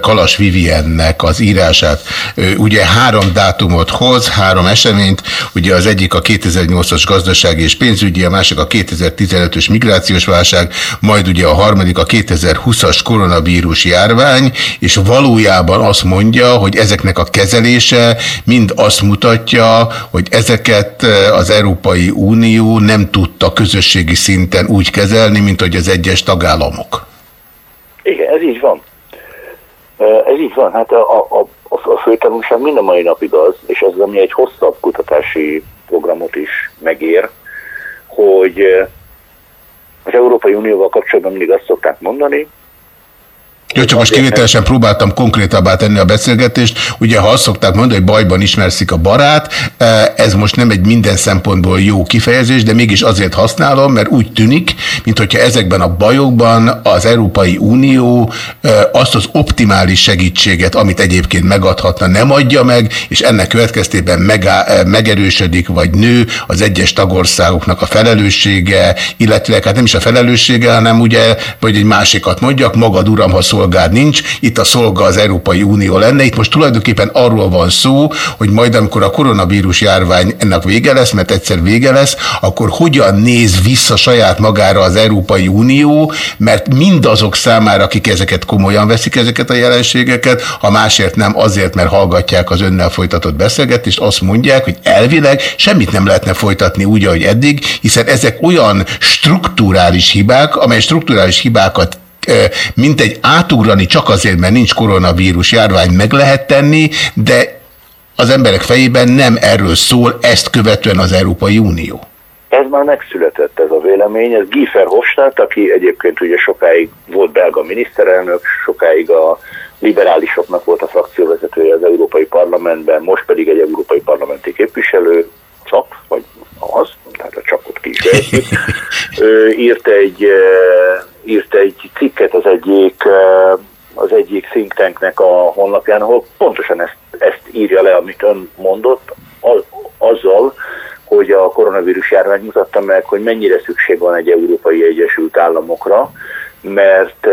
Kalas Viviennek az írását. Ugye három dátumot hoz, három eseményt, ugye az egyik a 2008-as gazdasági és pénzügyi, a másik a 2015-ös migrációs válság, majd ugye a harmadik a 2020-as koronavírus járvány, és valójában azt mondja, hogy ezeknek a kezelése mind azt mutatja, hogy ezeket az Európai Unió nem tudta közösségi szinten úgy kezelni, mint hogy az egyes tagállamok. Igen, ez így van. Ez így van. Hát a, a, a, a főtanulság mind a mai napig az, és ez ami egy hosszabb kutatási programot is megér, hogy az Európai Unióval kapcsolatban mindig azt szokták mondani, jó, csak most kivételesen próbáltam konkrétabbá tenni a beszélgetést. Ugye, ha azt szokták mondani, hogy bajban ismerszik a barát, eh, ez most nem egy minden szempontból jó kifejezés, de mégis azért használom, mert úgy tűnik, mint hogyha ezekben a bajokban az Európai Unió eh, azt az optimális segítséget, amit egyébként megadhatna, nem adja meg, és ennek következtében megá, eh, megerősödik, vagy nő az egyes tagországoknak a felelőssége, illetve hát nem is a felelőssége, hanem ugye, vagy egy másikat mondjak, magad uram, ha szolgád nincs, itt a szolga az Európai Unió lenne. Itt most tulajdonképpen arról van szó, hogy majd amikor a koronavírus járvány ennek vége lesz, mert egyszer vége lesz, akkor hogyan néz vissza saját magára az Európai Unió, mert mindazok számára, akik ezeket komolyan veszik, ezeket a jelenségeket, ha másért nem azért, mert hallgatják az önnel folytatott beszélgetést, azt mondják, hogy elvileg semmit nem lehetne folytatni úgy, ahogy eddig, hiszen ezek olyan strukturális hibák, amely strukturális hibákat mint egy átugrani csak azért, mert nincs koronavírus járvány meg lehet tenni, de az emberek fejében nem erről szól, ezt követően az Európai Unió. Ez már megszületett ez a vélemény, ez Giefer Hofstadt, aki egyébként ugye sokáig volt belga miniszterelnök, sokáig a liberálisoknak volt a frakcióvezetője az Európai Parlamentben, most pedig egy európai parlamenti képviselő, csak, vagy az, tehát a csakot ki is írt egy írt egy cikket az egyik, az egyik think tanknek a honlapján, ahol pontosan ezt, ezt írja le, amit ön mondott, azzal, hogy a koronavírus járvány mutatta meg, hogy mennyire szükség van egy Európai Egyesült Államokra, mert,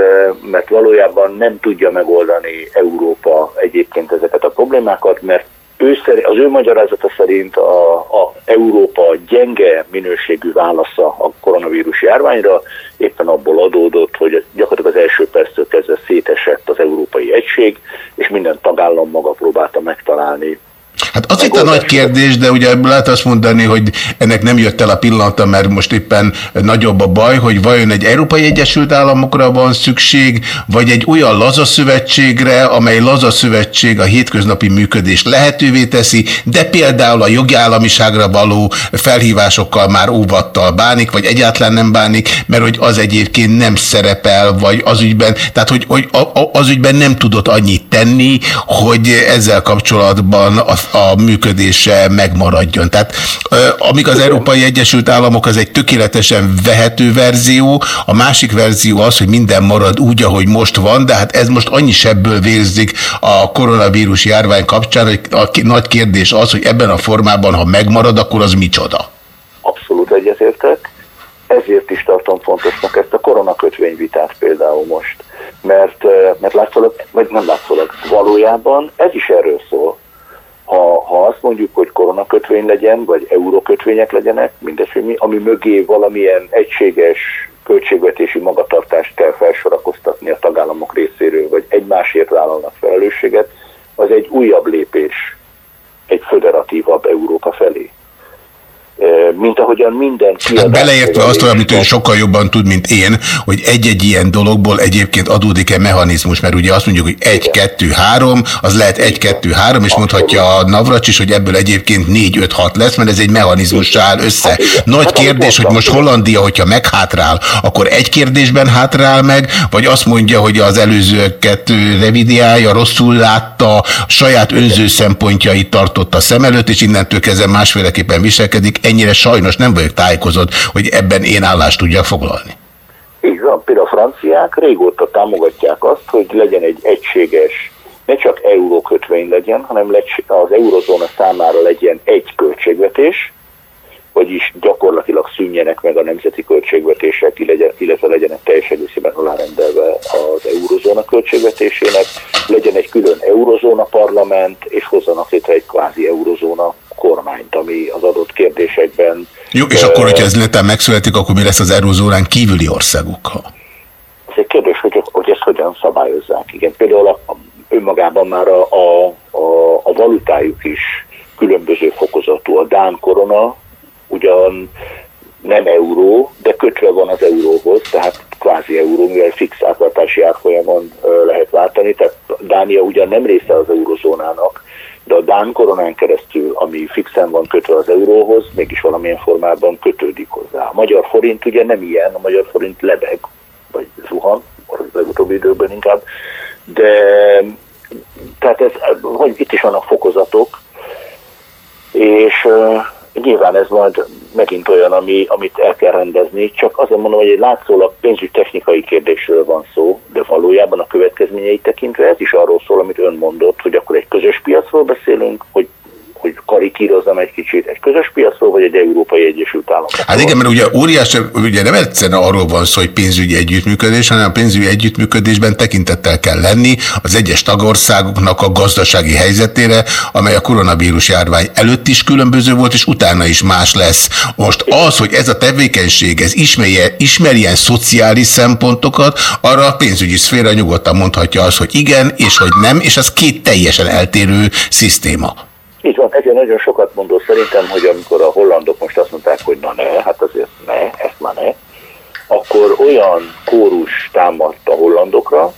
mert valójában nem tudja megoldani Európa egyébként ezeket a problémákat, mert ő szerint, az ő magyarázata szerint a, a Európa gyenge minőségű válasza a koronavírus járványra éppen abból adódott, hogy gyakorlatilag az első perctől kezdve szétesett az európai egység, és minden tagállam maga próbálta megtalálni Hát az itt a nagy kérdés, de ugye lehet azt mondani, hogy ennek nem jött el a pillanata, mert most éppen nagyobb a baj, hogy vajon egy Európai Egyesült Államokra van szükség, vagy egy olyan laza szövetségre, amely laza szövetség a hétköznapi működés lehetővé teszi, de például a jogállamiságra való felhívásokkal már óvattal bánik, vagy egyáltalán nem bánik, mert hogy az egyébként nem szerepel, vagy az ügyben, tehát hogy, hogy az ügyben nem tudott annyit tenni, hogy ezzel kapcsolatban a a működése megmaradjon. Tehát amíg az Európai Egyesült Államok az egy tökéletesen vehető verzió, a másik verzió az, hogy minden marad úgy, ahogy most van, de hát ez most annyi sebből vérzik a koronavírus járvány kapcsán, hogy a nagy kérdés az, hogy ebben a formában, ha megmarad, akkor az micsoda? Abszolút egyetértek. Ezért is tartom fontosnak ezt a koronakötvényvitát például most. Mert, mert látszólag, vagy nem látszólag, valójában ez is erről szól ha, ha azt mondjuk, hogy koronakötvény legyen, vagy eurókötvények legyenek, mindegy, mi, ami mögé valamilyen egységes költségvetési magatartást kell felsorakoztatni a tagállamok részéről, vagy egymásért vállalnak felelősséget, az egy újabb lépés egy föderatívabb Európa felé. Mint ahogyan minden Hát kiadás- beleértve azt, amit ő sokkal jobban tud, mint én, hogy egy-egy ilyen dologból egyébként adódik-e mechanizmus, mert ugye azt mondjuk, hogy 1, 2, 3, az lehet 1, 2, 3, és mondhatja a Navracs is, hogy ebből egyébként 4, 5, 6 lesz, mert ez egy mechanizmus áll össze. Hát igen. Nagy Hát kérdés, hogy most igen. Hollandia, hogyha meghátrál, akkor egy kérdésben hátrál meg, vagy azt mondja, hogy az előzőket revidiálja, rosszul látta, saját önző szempontjait tartotta szem előtt, és innentől kezdve másféleképpen viselkedik. Ennyire sajnos nem vagyok tájékozott, hogy ebben én állást tudjak foglalni. Van, például a franciák régóta támogatják azt, hogy legyen egy egységes, ne csak eurókötvény legyen, hanem az eurozóna számára legyen egy költségvetés, vagyis gyakorlatilag szűnjenek meg a nemzeti költségvetések, illetve legyenek teljes egészében alárendelve az eurozóna költségvetésének, legyen egy külön eurozóna parlament, és hozzanak létre egy kvázi eurozóna kormányt, ami az adott kérdésekben Jó, és akkor, hogyha ez netán megszületik, akkor mi lesz az eurozónán kívüli országokkal? Ez egy kérdés, hogy, hogy ezt hogyan szabályozzák. Igen, például a, önmagában már a, a, a, a valutájuk is különböző fokozatú. A Dán korona ugyan nem euró, de kötve van az euróhoz, tehát kvázi euró, mivel fix átváltási árfolyamon lehet váltani, tehát Dánia ugyan nem része az eurozónának, de a Dán koronán keresztül, ami fixen van kötve az euróhoz, mégis valamilyen formában kötődik hozzá. A magyar forint ugye nem ilyen, a magyar forint lebeg, vagy zuhan, az legutóbbi időben inkább, de tehát ez, hogy itt is vannak fokozatok, és nyilván ez majd megint olyan, ami, amit el kell rendezni, csak azért mondom, hogy egy látszólag pénzügy technikai kérdésről van szó, de valójában a következményeit tekintve ez is arról szól, amit ön mondott, hogy akkor egy közös piacról beszélünk, hogy hogy karikírozzam egy kicsit, egy közös piacról, vagy egy Európai Egyesült Államokról. Hát igen, mert ugye óriási, ugye nem egyszerűen arról van szó, hogy pénzügyi együttműködés, hanem a pénzügyi együttműködésben tekintettel kell lenni az egyes tagországoknak a gazdasági helyzetére, amely a koronavírus járvány előtt is különböző volt, és utána is más lesz. Most az, hogy ez a tevékenység, ez ismerje, ismerjen szociális szempontokat, arra a pénzügyi szféra nyugodtan mondhatja azt, hogy igen, és hogy nem, és az két teljesen eltérő szisztéma. Így van, ezért nagyon sokat mondó szerintem, hogy amikor a hollandok most azt mondták, hogy na ne, hát azért ne, ezt már ne, akkor olyan kórus támadt a hollandokra,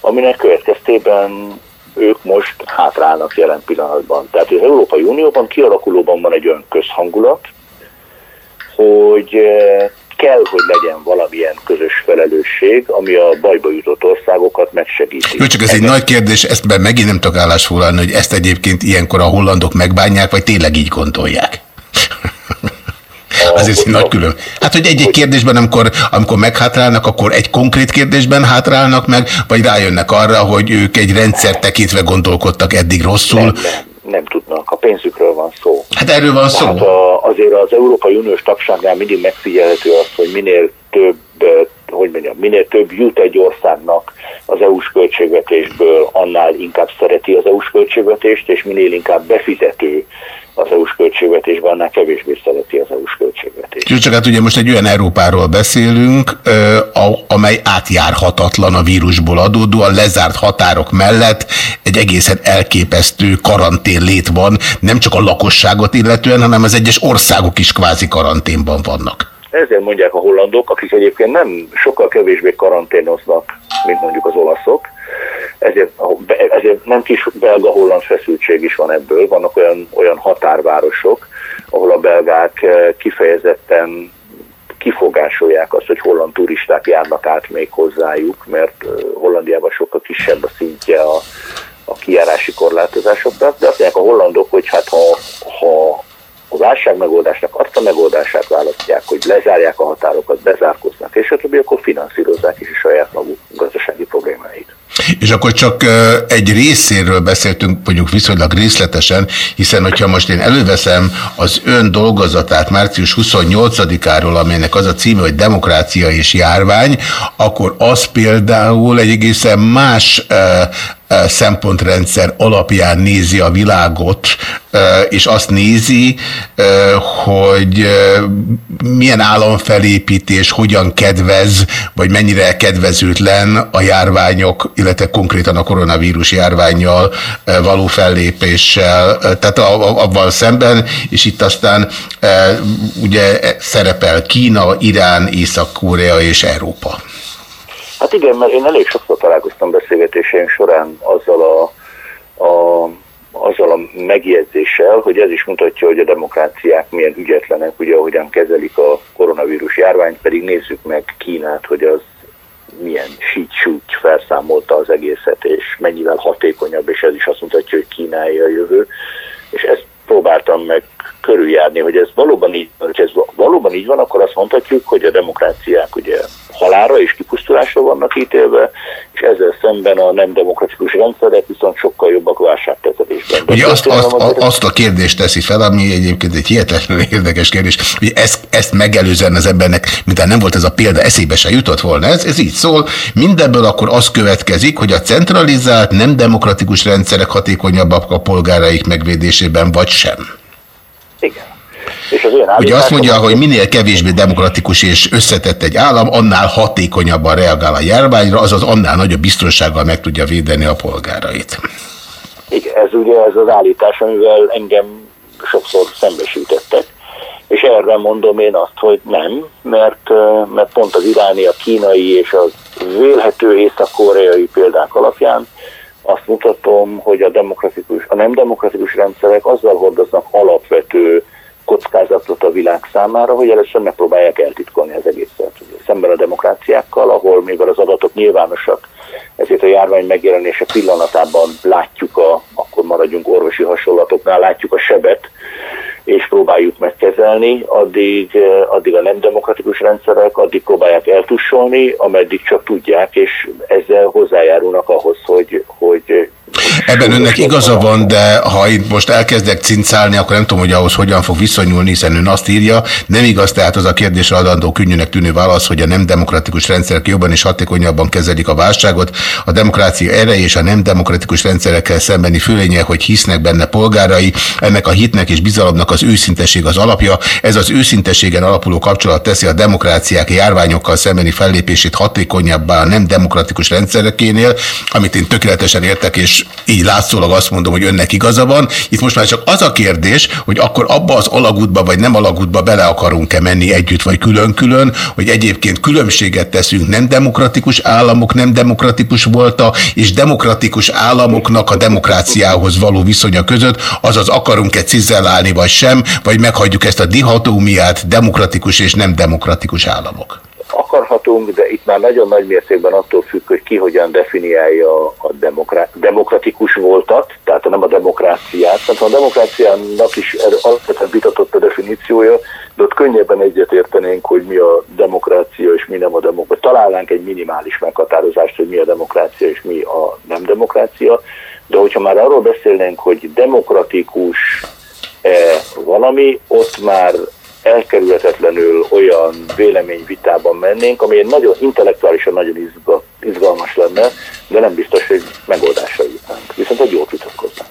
aminek következtében ők most hátrálnak jelen pillanatban. Tehát az Európai Unióban kialakulóban van egy olyan közhangulat, hogy eh, kell, hogy legyen valamilyen közös felelősség, ami a bajba jutott országokat megsegíti. Jó, csak ez egy nagy kérdés, ezt be megint nem tudok állás foglalni, hogy ezt egyébként ilyenkor a hollandok megbánják, vagy tényleg így gondolják. Az is egy nagy külön. Hát, hogy egy-egy kérdésben, amikor, amikor meghátrálnak, akkor egy konkrét kérdésben hátrálnak meg, vagy rájönnek arra, hogy ők egy rendszer tekintve gondolkodtak eddig rosszul. Nem, nem, nem tudnak. A pénzükről van szó. Hát erről van szó. Tehát a, azért az Európai Uniós tagságnál mindig megfigyelhető az, hogy minél több, eh, hogy mondjam, minél több jut egy országnak az EU-s költségvetésből, annál inkább szereti az EU-s költségvetést, és minél inkább befizető az EU-s költségvetésben, annál kevésbé szereti az EU-s költségvetést. Csak hát ugye most egy olyan Európáról beszélünk, amely átjárhatatlan a vírusból adódóan, lezárt határok mellett egy egészen elképesztő karantén lét van, nem csak a lakosságot illetően, hanem az egyes országok is kvázi karanténban vannak. Ezért mondják a hollandok, akik egyébként nem sokkal kevésbé karanténoznak, mint mondjuk az olaszok, ezért, ezért nem kis belga-holland feszültség is van ebből, vannak olyan, olyan határvárosok, ahol a belgák eh, kifejezetten kifogásolják azt, hogy holland turisták járnak át még hozzájuk, mert eh, Hollandiában sokkal kisebb a szintje a, a kijárási korlátozásoknak, de azt mondják a hollandok, hogy hát ha, ha a válság megoldásnak azt a megoldását választják, hogy lezárják a határokat, bezárkoznak, és a többi, akkor finanszírozzák is a saját maguk gazdasági problémáit. És akkor csak egy részéről beszéltünk mondjuk viszonylag részletesen, hiszen hogyha most én előveszem az ön dolgozatát március 28-áról, amelynek az a címe, hogy Demokrácia és járvány, akkor az például egy egészen más szempontrendszer alapján nézi a világot, és azt nézi, hogy milyen államfelépítés hogyan kedvez, vagy mennyire kedvezőtlen a járványok, illetve konkrétan a koronavírus járványjal való fellépéssel, tehát abban szemben, és itt aztán ugye szerepel Kína, Irán, Észak-Korea és Európa. Hát igen, mert én elég sokszor beszélgetéseim során azzal a, a, azzal a megjegyzéssel, hogy ez is mutatja, hogy a demokráciák milyen ügyetlenek, ugye ahogyan kezelik a koronavírus járványt, pedig nézzük meg Kínát, hogy az milyen sítsúgy felszámolta az egészet, és mennyivel hatékonyabb, és ez is azt mutatja, hogy Kínája a jövő. És ezt próbáltam meg körüljárni, hogy ez valóban így, hogy ez valóban így van, akkor azt mondhatjuk, hogy a demokráciák ugye halára és kipusztulásra vannak ítélve, és ezzel szemben a nem demokratikus rendszerek viszont sokkal jobbak válságkezelésben. Ugye azt, azt, azt, azt a kérdést teszi fel, ami egyébként egy hihetetlenül érdekes kérdés, hogy ezt, ezt megelőzően az embernek, mint nem volt ez a példa, eszébe se jutott volna. Ez, ez így szól. Mindebből akkor az következik, hogy a centralizált, nem demokratikus rendszerek hatékonyabbak a polgáraik megvédésében, vagy sem. Igen. És az Ugye azt mondja, hogy minél kevésbé demokratikus és összetett egy állam, annál hatékonyabban reagál a járványra, azaz annál nagyobb biztonsággal meg tudja védeni a polgárait. Igen, ez ugye ez az állítás, amivel engem sokszor szembesítettek. És erre mondom én azt, hogy nem, mert, mert pont az iráni, a kínai és az vélhető észak-koreai példák alapján azt mutatom, hogy a, demokratikus, a nem demokratikus rendszerek azzal hordoznak alapvető kockázatot a világ számára, hogy először megpróbálják eltitkolni az egészet. Szemben a demokráciákkal, ahol mivel az adatok nyilvánosak, ezért a járvány megjelenése pillanatában látjuk, a, akkor maradjunk orvosi hasonlatoknál, látjuk a sebet, és próbáljuk megkezelni, addig, addig a nem demokratikus rendszerek addig próbálják eltussolni, ameddig csak tudják, és ezzel hozzájárulnak ahhoz, hogy, hogy Ebben önnek igaza van, de ha itt most elkezdek cincálni, akkor nem tudom, hogy ahhoz hogyan fog viszonyulni, hiszen ön azt írja, nem igaz tehát az a kérdésre adandó könnyűnek tűnő válasz, hogy a nem demokratikus rendszerek jobban és hatékonyabban kezelik a válságot. A demokrácia ereje és a nem demokratikus rendszerekkel szembeni fölénye, hogy hisznek benne polgárai, ennek a hitnek és bizalomnak az őszintesség az alapja. Ez az őszintességen alapuló kapcsolat teszi a demokráciák járványokkal szembeni fellépését hatékonyabbá a nem demokratikus rendszerekénél, amit én tökéletesen értek, és így látszólag azt mondom, hogy önnek igaza van. Itt most már csak az a kérdés, hogy akkor abba az alagútba vagy nem alagútba bele akarunk-e menni együtt vagy külön-külön, hogy egyébként különbséget teszünk nem demokratikus államok, nem demokratikus volta, és demokratikus államoknak a demokráciához való viszonya között, azaz akarunk-e cizellálni vagy sem, vagy meghagyjuk ezt a dihatómiát demokratikus és nem demokratikus államok akarhatunk, de itt már nagyon nagy mértékben attól függ, hogy ki hogyan definiálja a demokratikus voltat, tehát nem a demokráciát. Tehát a demokráciának is alapvetően vitatott a definíciója, de ott könnyebben egyetértenénk, hogy mi a demokrácia és mi nem a demokrácia. Találnánk egy minimális meghatározást, hogy mi a demokrácia és mi a nem demokrácia, de hogyha már arról beszélnénk, hogy demokratikus valami, ott már elkerülhetetlenül olyan véleményvitában mennénk, ami egy nagyon intellektuálisan nagyon izgalmas lenne, de nem biztos, hogy megoldásra jutnánk. Viszont egy jót vitatkoznánk.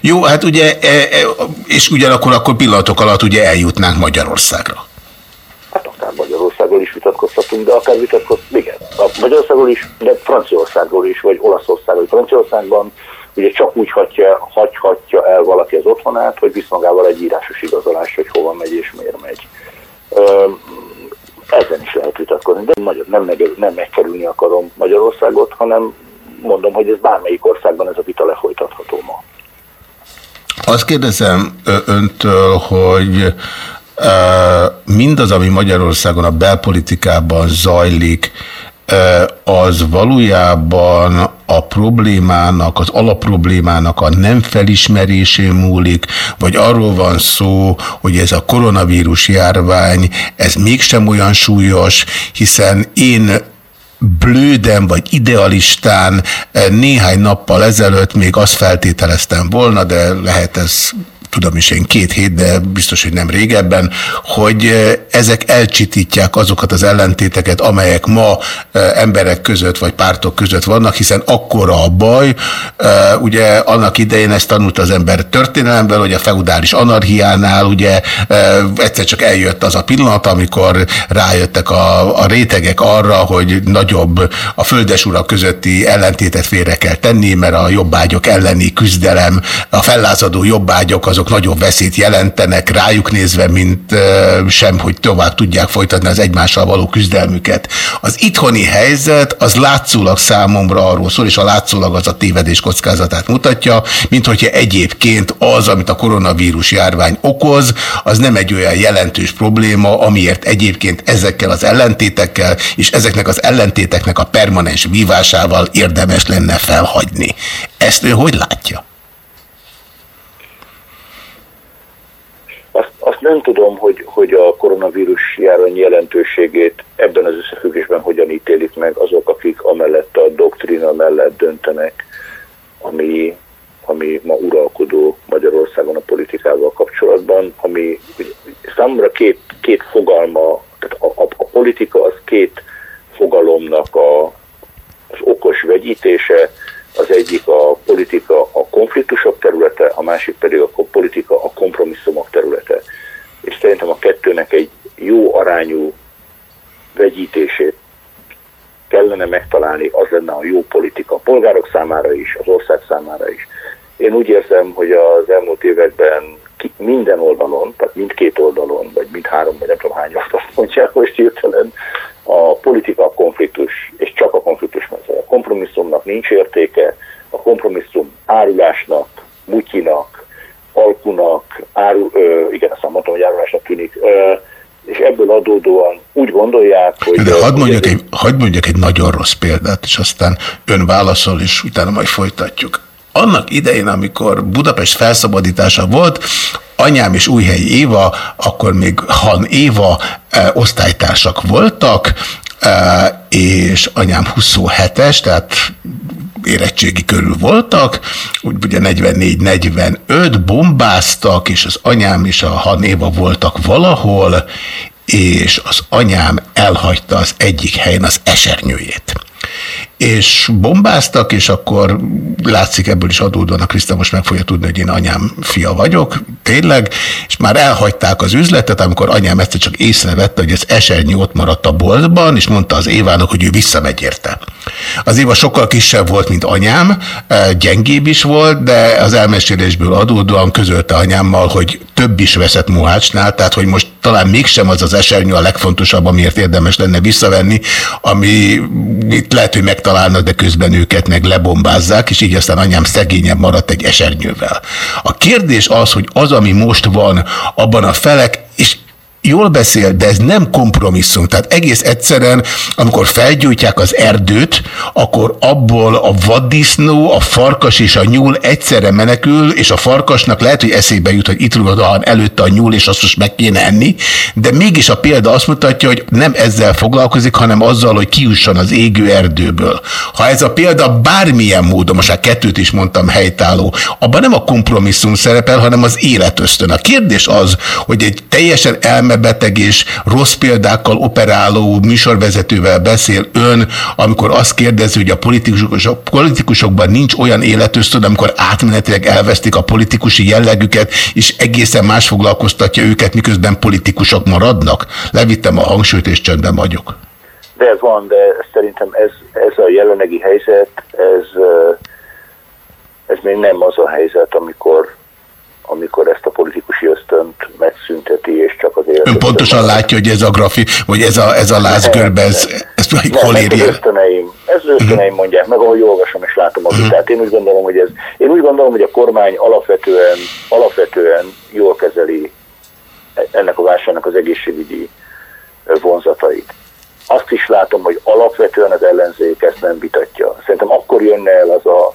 Jó, hát ugye, e, e, és ugyanakkor akkor pillanatok alatt ugye eljutnánk Magyarországra. Hát akár Magyarországról is vitatkozhatunk, de akár vitatkozhatunk, igen. Magyarországról is, de Franciaországról is, vagy Olaszországról. Franciaországban ugye csak úgy hagyja, hagyhatja el valaki az otthonát, hogy visz magával egy írásos igazolás, hogy hova megy és miért megy. Ezen is lehet vitatkozni, de nagyon nem, meg, nem megkerülni akarom Magyarországot, hanem mondom, hogy ez bármelyik országban ez a vita lefolytatható ma. Azt kérdezem öntől, hogy mindaz, ami Magyarországon a belpolitikában zajlik, az valójában a problémának, az alapproblémának a nem felismerésén múlik, vagy arról van szó, hogy ez a koronavírus járvány, ez mégsem olyan súlyos, hiszen én blőden vagy idealistán néhány nappal ezelőtt még azt feltételeztem volna, de lehet ez tudom is én két hét, de biztos, hogy nem régebben, hogy eh, ezek elcsitítják azokat az ellentéteket, amelyek ma eh, emberek között vagy pártok között vannak, hiszen akkora a baj, eh, ugye annak idején ezt tanult az ember történelemből, hogy a feudális anarhiánál ugye egyszer csak eljött az a pillanat, amikor rájöttek a, a rétegek arra, hogy nagyobb a földesurak közötti ellentétet félre kell tenni, mert a jobbágyok elleni küzdelem, a fellázadó jobbágyok azok nagyobb veszélyt jelentenek rájuk nézve, mint sem, hogy tovább tudják folytatni az egymással való küzdelmüket. Az itthoni helyzet az látszólag számomra arról szól, és a látszólag az a tévedés kockázatát mutatja, mint hogyha egyébként az, amit a koronavírus járvány okoz, az nem egy olyan jelentős probléma, amiért egyébként ezekkel az ellentétekkel és ezeknek az ellentéteknek a permanens vívásával érdemes lenne felhagyni. Ezt ő hogy látja? Azt, nem tudom, hogy, hogy a koronavírus járvány jelentőségét ebben az összefüggésben hogyan ítélik meg azok, akik amellett a doktrina mellett döntenek, ami, ami ma uralkodó Magyarországon a politikával kapcsolatban, ami számomra két, két fogalma, tehát a, a, a politika az két fogalomnak a, az okos vegyítése, az egyik a politika a konfliktusok területe, a másik pedig a politika a kompromisszumok területe. És szerintem a kettőnek egy jó arányú vegyítését kellene megtalálni, az lenne a jó politika a polgárok számára is, az ország számára is. Én úgy érzem, hogy az elmúlt években minden oldalon, tehát mindkét oldalon, vagy mindhárom, vagy nem tudom hány azt mondják, hogy hirtelen a politika a konfliktus, és csak a konfliktus kompromisszumnak nincs értéke, a kompromisszum árulásnak, mutyinak, alkunak, áru, ö, igen, azt mondtam, hogy árulásnak tűnik, ö, és ebből adódóan úgy gondolják, hogy... De hadd mondjak, egy, hadd mondjak egy nagyon rossz példát, és aztán ön válaszol, és utána majd folytatjuk. Annak idején, amikor Budapest felszabadítása volt, anyám és Újhelyi Éva, akkor még Han Éva e, osztálytársak voltak, és anyám 27-es, tehát érettségi körül voltak, úgy ugye 44-45 bombáztak, és az anyám és a Han Éva voltak valahol, és az anyám elhagyta az egyik helyen az esernyőjét és bombáztak, és akkor látszik ebből is adódóan, a Kriszta most meg fogja tudni, hogy én anyám fia vagyok, tényleg, és már elhagyták az üzletet, amikor anyám ezt csak észrevette, hogy az esernyő ott maradt a boltban, és mondta az Évának, hogy ő visszamegy érte. Az Éva sokkal kisebb volt, mint anyám, gyengébb is volt, de az elmesélésből adódóan közölte anyámmal, hogy több is veszett Mohácsnál, tehát hogy most talán mégsem az az esernyő a legfontosabb, amiért érdemes lenne visszavenni, ami itt lehet, hogy megtalálnak, de közben őket meg lebombázzák, és így aztán anyám szegényebb maradt egy esernyővel. A kérdés az, hogy az, ami most van, abban a felek, és jól beszél, de ez nem kompromisszum. Tehát egész egyszerűen, amikor felgyújtják az erdőt, akkor abból a vaddisznó, a farkas és a nyúl egyszerre menekül, és a farkasnak lehet, hogy eszébe jut, hogy itt rúgad előtte a nyúl, és azt most meg kéne enni, de mégis a példa azt mutatja, hogy nem ezzel foglalkozik, hanem azzal, hogy kiusson az égő erdőből. Ha ez a példa bármilyen módon, most már kettőt is mondtam helytálló, abban nem a kompromisszum szerepel, hanem az életösztön. A kérdés az, hogy egy teljesen elme elmebeteg és rossz példákkal operáló műsorvezetővel beszél ön, amikor azt kérdezi, hogy a politikusok, politikusokban nincs olyan életösztön, amikor átmenetileg elvesztik a politikusi jellegüket, és egészen más foglalkoztatja őket, miközben politikusok maradnak. Levittem a hangsúlyt, és csöndben vagyok. De van, de szerintem ez, ez a jelenlegi helyzet, ez, ez még nem az a helyzet, amikor amikor ezt a politikusi ösztönt megszünteti, és csak az Ön pontosan látja, hogy ez a grafi, vagy ez a, ez a lázgörbe, ez, ez nem, hol éri? Ez ösztöneim, ez ösztöneim uh-huh. mondják meg, ahogy olvasom és látom a mhm. vitát. Én úgy gondolom, hogy ez, én úgy gondolom, hogy a kormány alapvetően, alapvetően jól kezeli ennek a válságnak az egészségügyi vonzatait. Azt is látom, hogy alapvetően az ellenzék ezt nem vitatja. Szerintem akkor jönne el az a,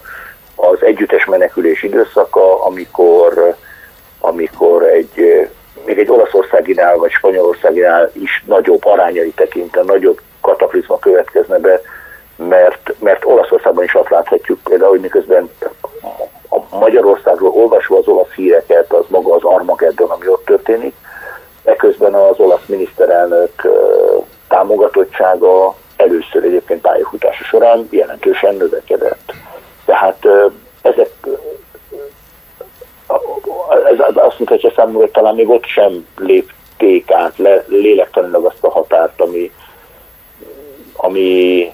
az együttes menekülés időszaka, amikor amikor egy, eh, még egy Olaszországinál vagy Spanyolországinál is nagyobb arányai tekintve nagyobb kataklizma következne be, mert, mert Olaszországban is azt láthatjuk, például, hogy miközben a Magyarországról olvasva az olasz híreket, az maga az Armageddon, ami ott történik, eközben az olasz miniszterelnök eh, támogatottsága először egyébként pályafutása során jelentősen növekedett. Tehát eh, ez azt mutatja számomra, hogy talán még ott sem lépték át le, lélektanilag azt a határt, ami, ami,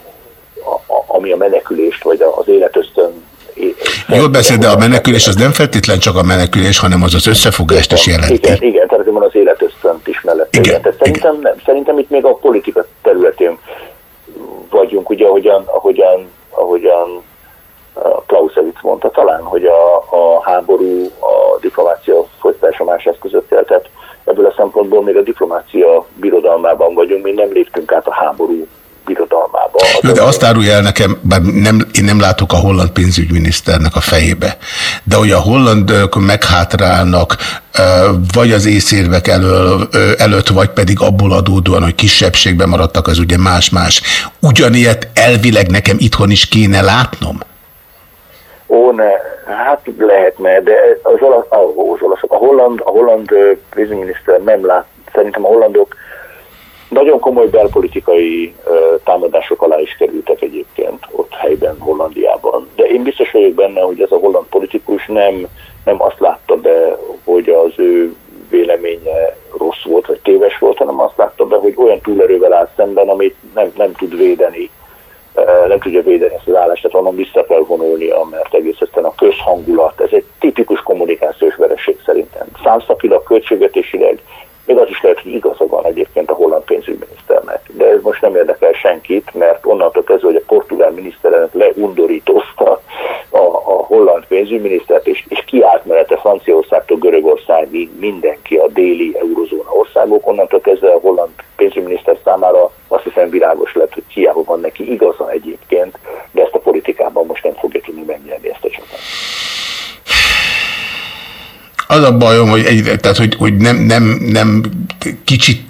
a, ami a menekülést, vagy az életösztön Jól beszél, de a menekülés az nem feltétlen csak a menekülés, hanem az az összefogást is jelenti. Igen, igen tehát van az életösztönt is mellett. Igen, igen. Szerintem. Nem, szerintem itt még a politika területén vagyunk, ugye ahogyan, ahogyan, ahogyan Clausewitz mondta talán, hogy a, a háború, a diplomácia folytatása más eszközött tehát ebből a szempontból még a diplomácia birodalmában vagyunk, mi nem léptünk át a háború birodalmába. Jó, de azt árulja el nekem, bár nem, én nem látok a holland pénzügyminiszternek a fejébe, de hogy a hollandok meghátrálnak, vagy az észérvek elől, előtt, vagy pedig abból adódóan, hogy kisebbségben maradtak, az ugye más-más. Ugyanilyet elvileg nekem itthon is kéne látnom? Ó, ne, hát lehetne, de az, olasz, az olaszok, a holland, a holland pénzügyminiszter nem lát, szerintem a hollandok nagyon komoly belpolitikai támadások alá is kerültek egyébként ott helyben, Hollandiában. De én biztos vagyok benne, hogy ez a holland politikus nem, nem azt látta be, hogy az ő véleménye rossz volt, vagy téves volt, hanem azt látta be, hogy olyan túlerővel áll szemben, amit nem, nem tud védeni nem tudja védeni ezt az állást, tehát onnan vissza kell vonulnia, mert egész egyszerűen a közhangulat, ez egy tipikus kommunikációs vereség szerintem. Számszakilag, költségvetésileg, még az is lehet, hogy igaza van egyébként a holland pénzügyminiszternek. De ez most nem érdekel senkit, mert onnantól kezdve, hogy a portugál miniszterelnök leundorította a, a holland pénzügyminisztert, és, és kiállt mellette Franciaországtól Görögországig mindenki a déli eurozóna országok, onnantól kezdve a holland pénzügyminiszter számára azt hiszem világos lett, hogy hiába van neki igaza egyébként, de ezt a politikában most nem fogja tudni megnyerni ezt a csatát. Az a bajom, hogy, egy, tehát, hogy, hogy nem, nem, nem kicsit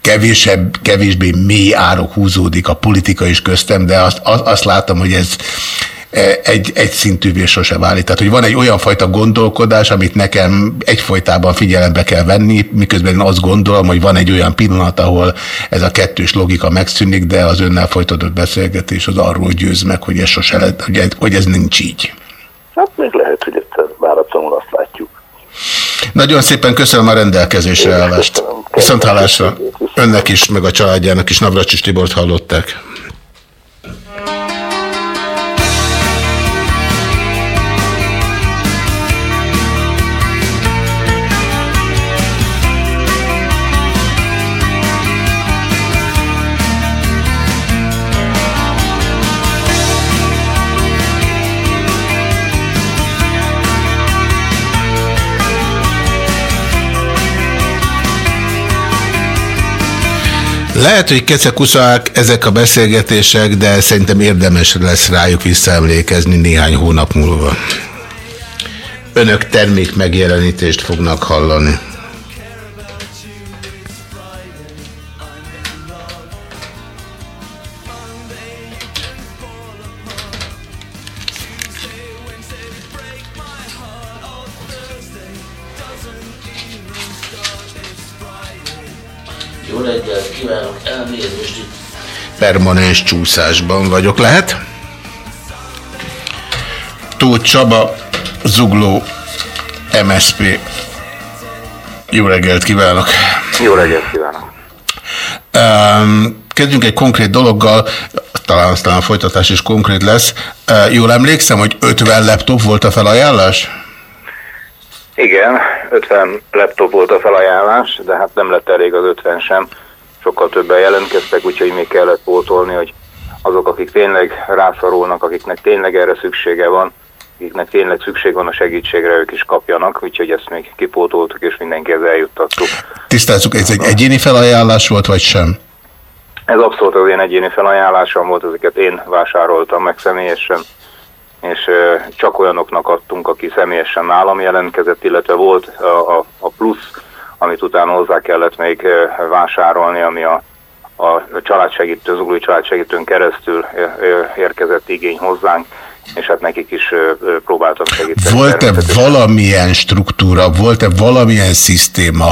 kevésebb, kevésbé mély árok húzódik a politika is köztem, de azt, azt, látom, hogy ez e, egy, egy szintűvé sose válik. Tehát, hogy van egy olyan fajta gondolkodás, amit nekem egyfolytában figyelembe kell venni, miközben én azt gondolom, hogy van egy olyan pillanat, ahol ez a kettős logika megszűnik, de az önnel folytatott beszélgetés az arról győz meg, hogy ez sose lett, hogy ez, hogy ez nincs így. Hát még lehet, hogy ezt váratlanul azt. Nagyon szépen köszönöm a rendelkezésre állást. Viszont hallásra önnek is, meg a családjának is Navracsis Tibort hallották. Lehet, hogy kecekuszák ezek a beszélgetések, de szerintem érdemes lesz rájuk visszaemlékezni néhány hónap múlva. Önök termék megjelenítést fognak hallani. Permanens csúszásban vagyok. Lehet? Tóth Csaba, Zugló, MSP. Jó reggelt kívánok! Jó reggelt kívánok! Um, kezdjünk egy konkrét dologgal, talán aztán a folytatás is konkrét lesz. Uh, jól emlékszem, hogy 50 laptop volt a felajánlás? Igen, 50 laptop volt a felajánlás, de hát nem lett elég az 50 sem sokkal többen jelentkeztek, úgyhogy még kellett pótolni, hogy azok, akik tényleg rászorulnak, akiknek tényleg erre szüksége van, akiknek tényleg szükség van a segítségre, ők is kapjanak, úgyhogy ezt még kipótoltuk, és mindenkihez eljuttattuk. Tisztázzuk, ez egy egyéni felajánlás volt, vagy sem? Ez abszolút az én egyéni felajánlásom volt, ezeket én vásároltam meg személyesen, és csak olyanoknak adtunk, aki személyesen nálam jelentkezett, illetve volt a, a, a plusz amit utána hozzá kellett még vásárolni, ami a, a családsegítő, az uglói családsegítőn keresztül érkezett igény hozzánk, és hát nekik is próbáltam segíteni. Volt-e valamilyen struktúra, volt-e valamilyen szisztéma,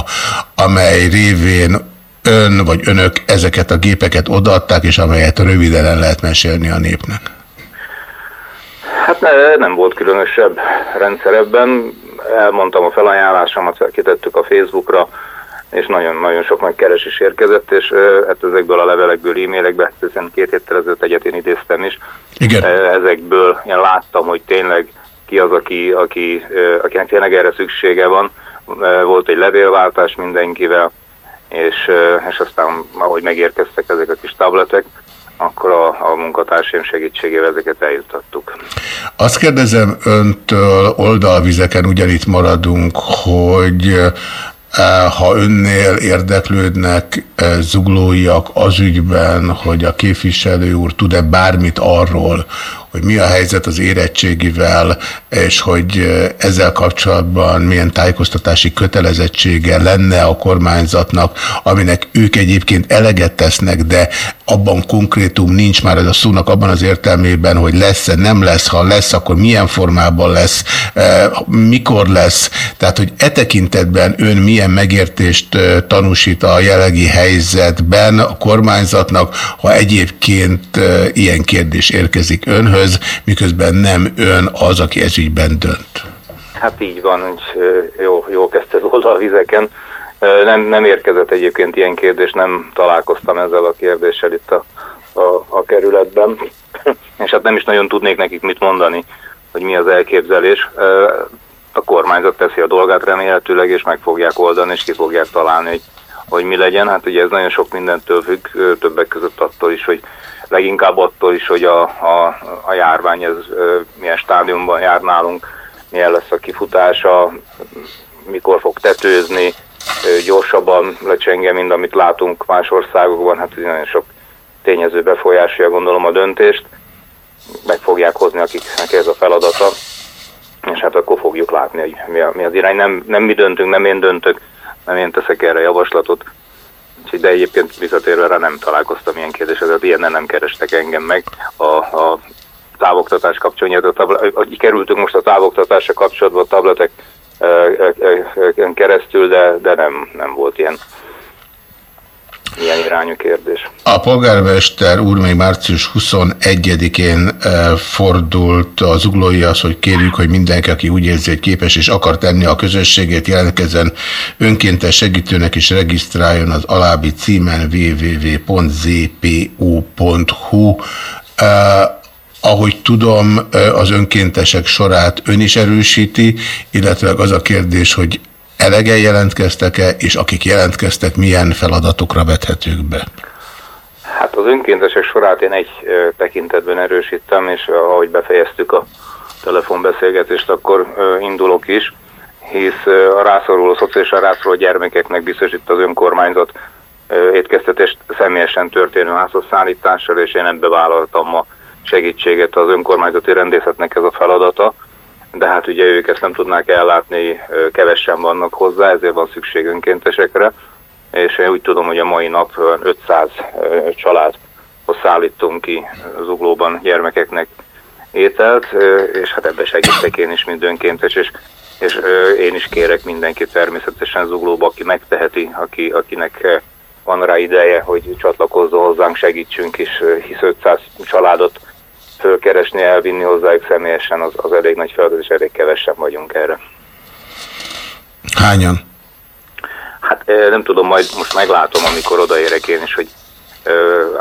amely révén ön vagy önök ezeket a gépeket odaadták, és amelyet röviden el lehet mesélni a népnek? Ne, nem volt különösebb rendszer ebben. Elmondtam a felajánlásomat, kitettük a Facebookra, és nagyon-nagyon sok megkeresés érkezett, és hát ezekből a levelekből, e-mailekből, hiszen két héttel ezelőtt egyet én idéztem is, Igen. ezekből én láttam, hogy tényleg ki az, aki, aki, akinek tényleg erre szüksége van. Volt egy levélváltás mindenkivel, és, és aztán ahogy megérkeztek ezek a kis tabletek, akkor a, a munkatársaim segítségével ezeket eljuttattuk. Azt kérdezem öntől, oldalvizeken ugyanitt maradunk, hogy ha önnél érdeklődnek zuglóiak az ügyben, hogy a képviselő úr tud-e bármit arról, hogy mi a helyzet az érettségivel, és hogy ezzel kapcsolatban milyen tájékoztatási kötelezettsége lenne a kormányzatnak, aminek ők egyébként eleget tesznek, de abban konkrétum nincs már ez a szónak abban az értelmében, hogy lesz-e, nem lesz, ha lesz, akkor milyen formában lesz, mikor lesz. Tehát, hogy e tekintetben ön milyen megértést tanúsít a jelenlegi helyzetben a kormányzatnak, ha egyébként ilyen kérdés érkezik önhöz, önhöz, miközben nem ön az, aki ezügyben dönt. Hát így van, hogy jó, jó kezdte az oldalvizeken. Nem, nem érkezett egyébként ilyen kérdés, nem találkoztam ezzel a kérdéssel itt a, a, a kerületben, és hát nem is nagyon tudnék nekik mit mondani, hogy mi az elképzelés. A kormányzat teszi a dolgát remélhetőleg, és meg fogják oldani, és ki fogják találni, hogy, hogy mi legyen. Hát ugye ez nagyon sok mindentől függ, többek között attól is, hogy leginkább attól is, hogy a, a, a járvány ez milyen stádiumban jár nálunk, milyen lesz a kifutása, mikor fog tetőzni, gyorsabban lecsenge, mint amit látunk más országokban, hát nagyon sok tényező befolyásolja gondolom a döntést, meg fogják hozni, akiknek ez a feladata, és hát akkor fogjuk látni, hogy mi, a, mi az irány. Nem, nem mi döntünk, nem én döntök, nem én teszek erre javaslatot, de egyébként visszatérve rá nem találkoztam ilyen kérdésre, ilyen nem kerestek engem meg a, a távoktatás kapcsolatban. Kerültünk most a távoktatásra kapcsolatban a tabletek keresztül, de, de nem, nem volt ilyen ilyen irányú kérdés. A polgármester úr még március 21-én eh, fordult az uglóihoz, hogy kérjük, hogy mindenki, aki úgy érzi, hogy képes és akar tenni a közösségét, jelentkezzen önkéntes segítőnek és regisztráljon az alábbi címen www.zpo.hu. Uh, ahogy tudom, eh, az önkéntesek sorát ön is erősíti, illetve az a kérdés, hogy elegen jelentkeztek-e, és akik jelentkeztek, milyen feladatokra vethetők be? Hát az önkéntesek sorát én egy tekintetben erősítem, és ahogy befejeztük a telefonbeszélgetést, akkor indulok is, hisz a rászoruló, szociálisan rászoruló gyermekeknek biztosít az önkormányzat étkeztetést személyesen történő házhoz szállítással, és én ebbe vállaltam ma segítséget az önkormányzati rendészetnek ez a feladata de hát ugye ők ezt nem tudnák ellátni, kevesen vannak hozzá, ezért van szükség önkéntesekre, és én úgy tudom, hogy a mai nap 500 családhoz szállítunk ki zuglóban gyermekeknek ételt, és hát ebbe segítek én is, mint önkéntes, és, és én is kérek mindenkit természetesen zuglóba, aki megteheti, aki, akinek van rá ideje, hogy csatlakozzon hozzánk, segítsünk is, hisz 500 családot fölkeresni, elvinni hozzájuk személyesen, az, az elég nagy feladat, és elég kevesen vagyunk erre. Hányan? Hát nem tudom, majd most meglátom, amikor odaérek én is, hogy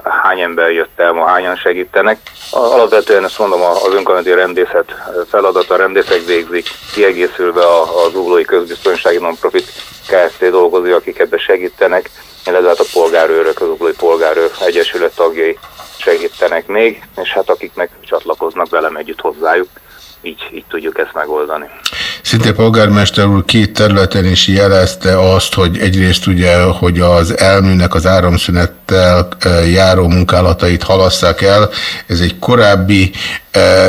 hány ember jött el, ma hányan segítenek. Alapvetően ezt mondom, az önkormányzati rendészet feladata, a rendészek végzik, kiegészülve az Uglói Közbiztonsági Nonprofit KST dolgozói, akik ebbe segítenek, illetve hát a polgárőrök, az Uglói Polgárőr Egyesület tagjai segítenek még, és hát akiknek csatlakoznak velem együtt hozzájuk, így, így tudjuk ezt megoldani. Szinte polgármester úr két területen is jelezte azt, hogy egyrészt ugye, hogy az elműnek az áramszünettel járó munkálatait halasszák el. Ez egy korábbi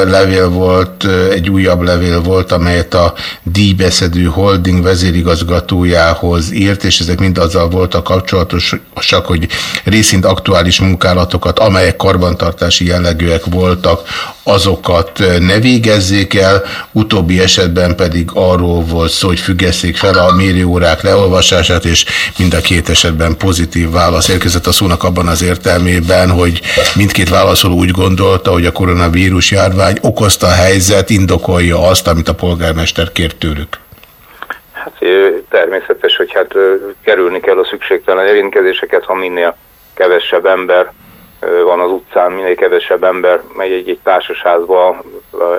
levél volt, egy újabb levél volt, amelyet a díjbeszedő holding vezérigazgatójához írt, és ezek mind azzal voltak kapcsolatosak, hogy részint aktuális munkálatokat, amelyek karbantartási jellegűek voltak, azokat ne végezzék el, utóbbi esetben pedig arról volt szó, hogy függesszék fel a mérőórák leolvasását, és mind a két esetben pozitív válasz érkezett a szónak abban az értelmében, hogy mindkét válaszoló úgy gondolta, hogy a koronavírus járvány okozta a helyzet indokolja azt, amit a polgármester kért tőlük? Hát természetes, hogy hát kerülni kell a szükségtelen érintkezéseket, ha minél kevesebb ember van az utcán, minél kevesebb ember megy egy-egy társasházba,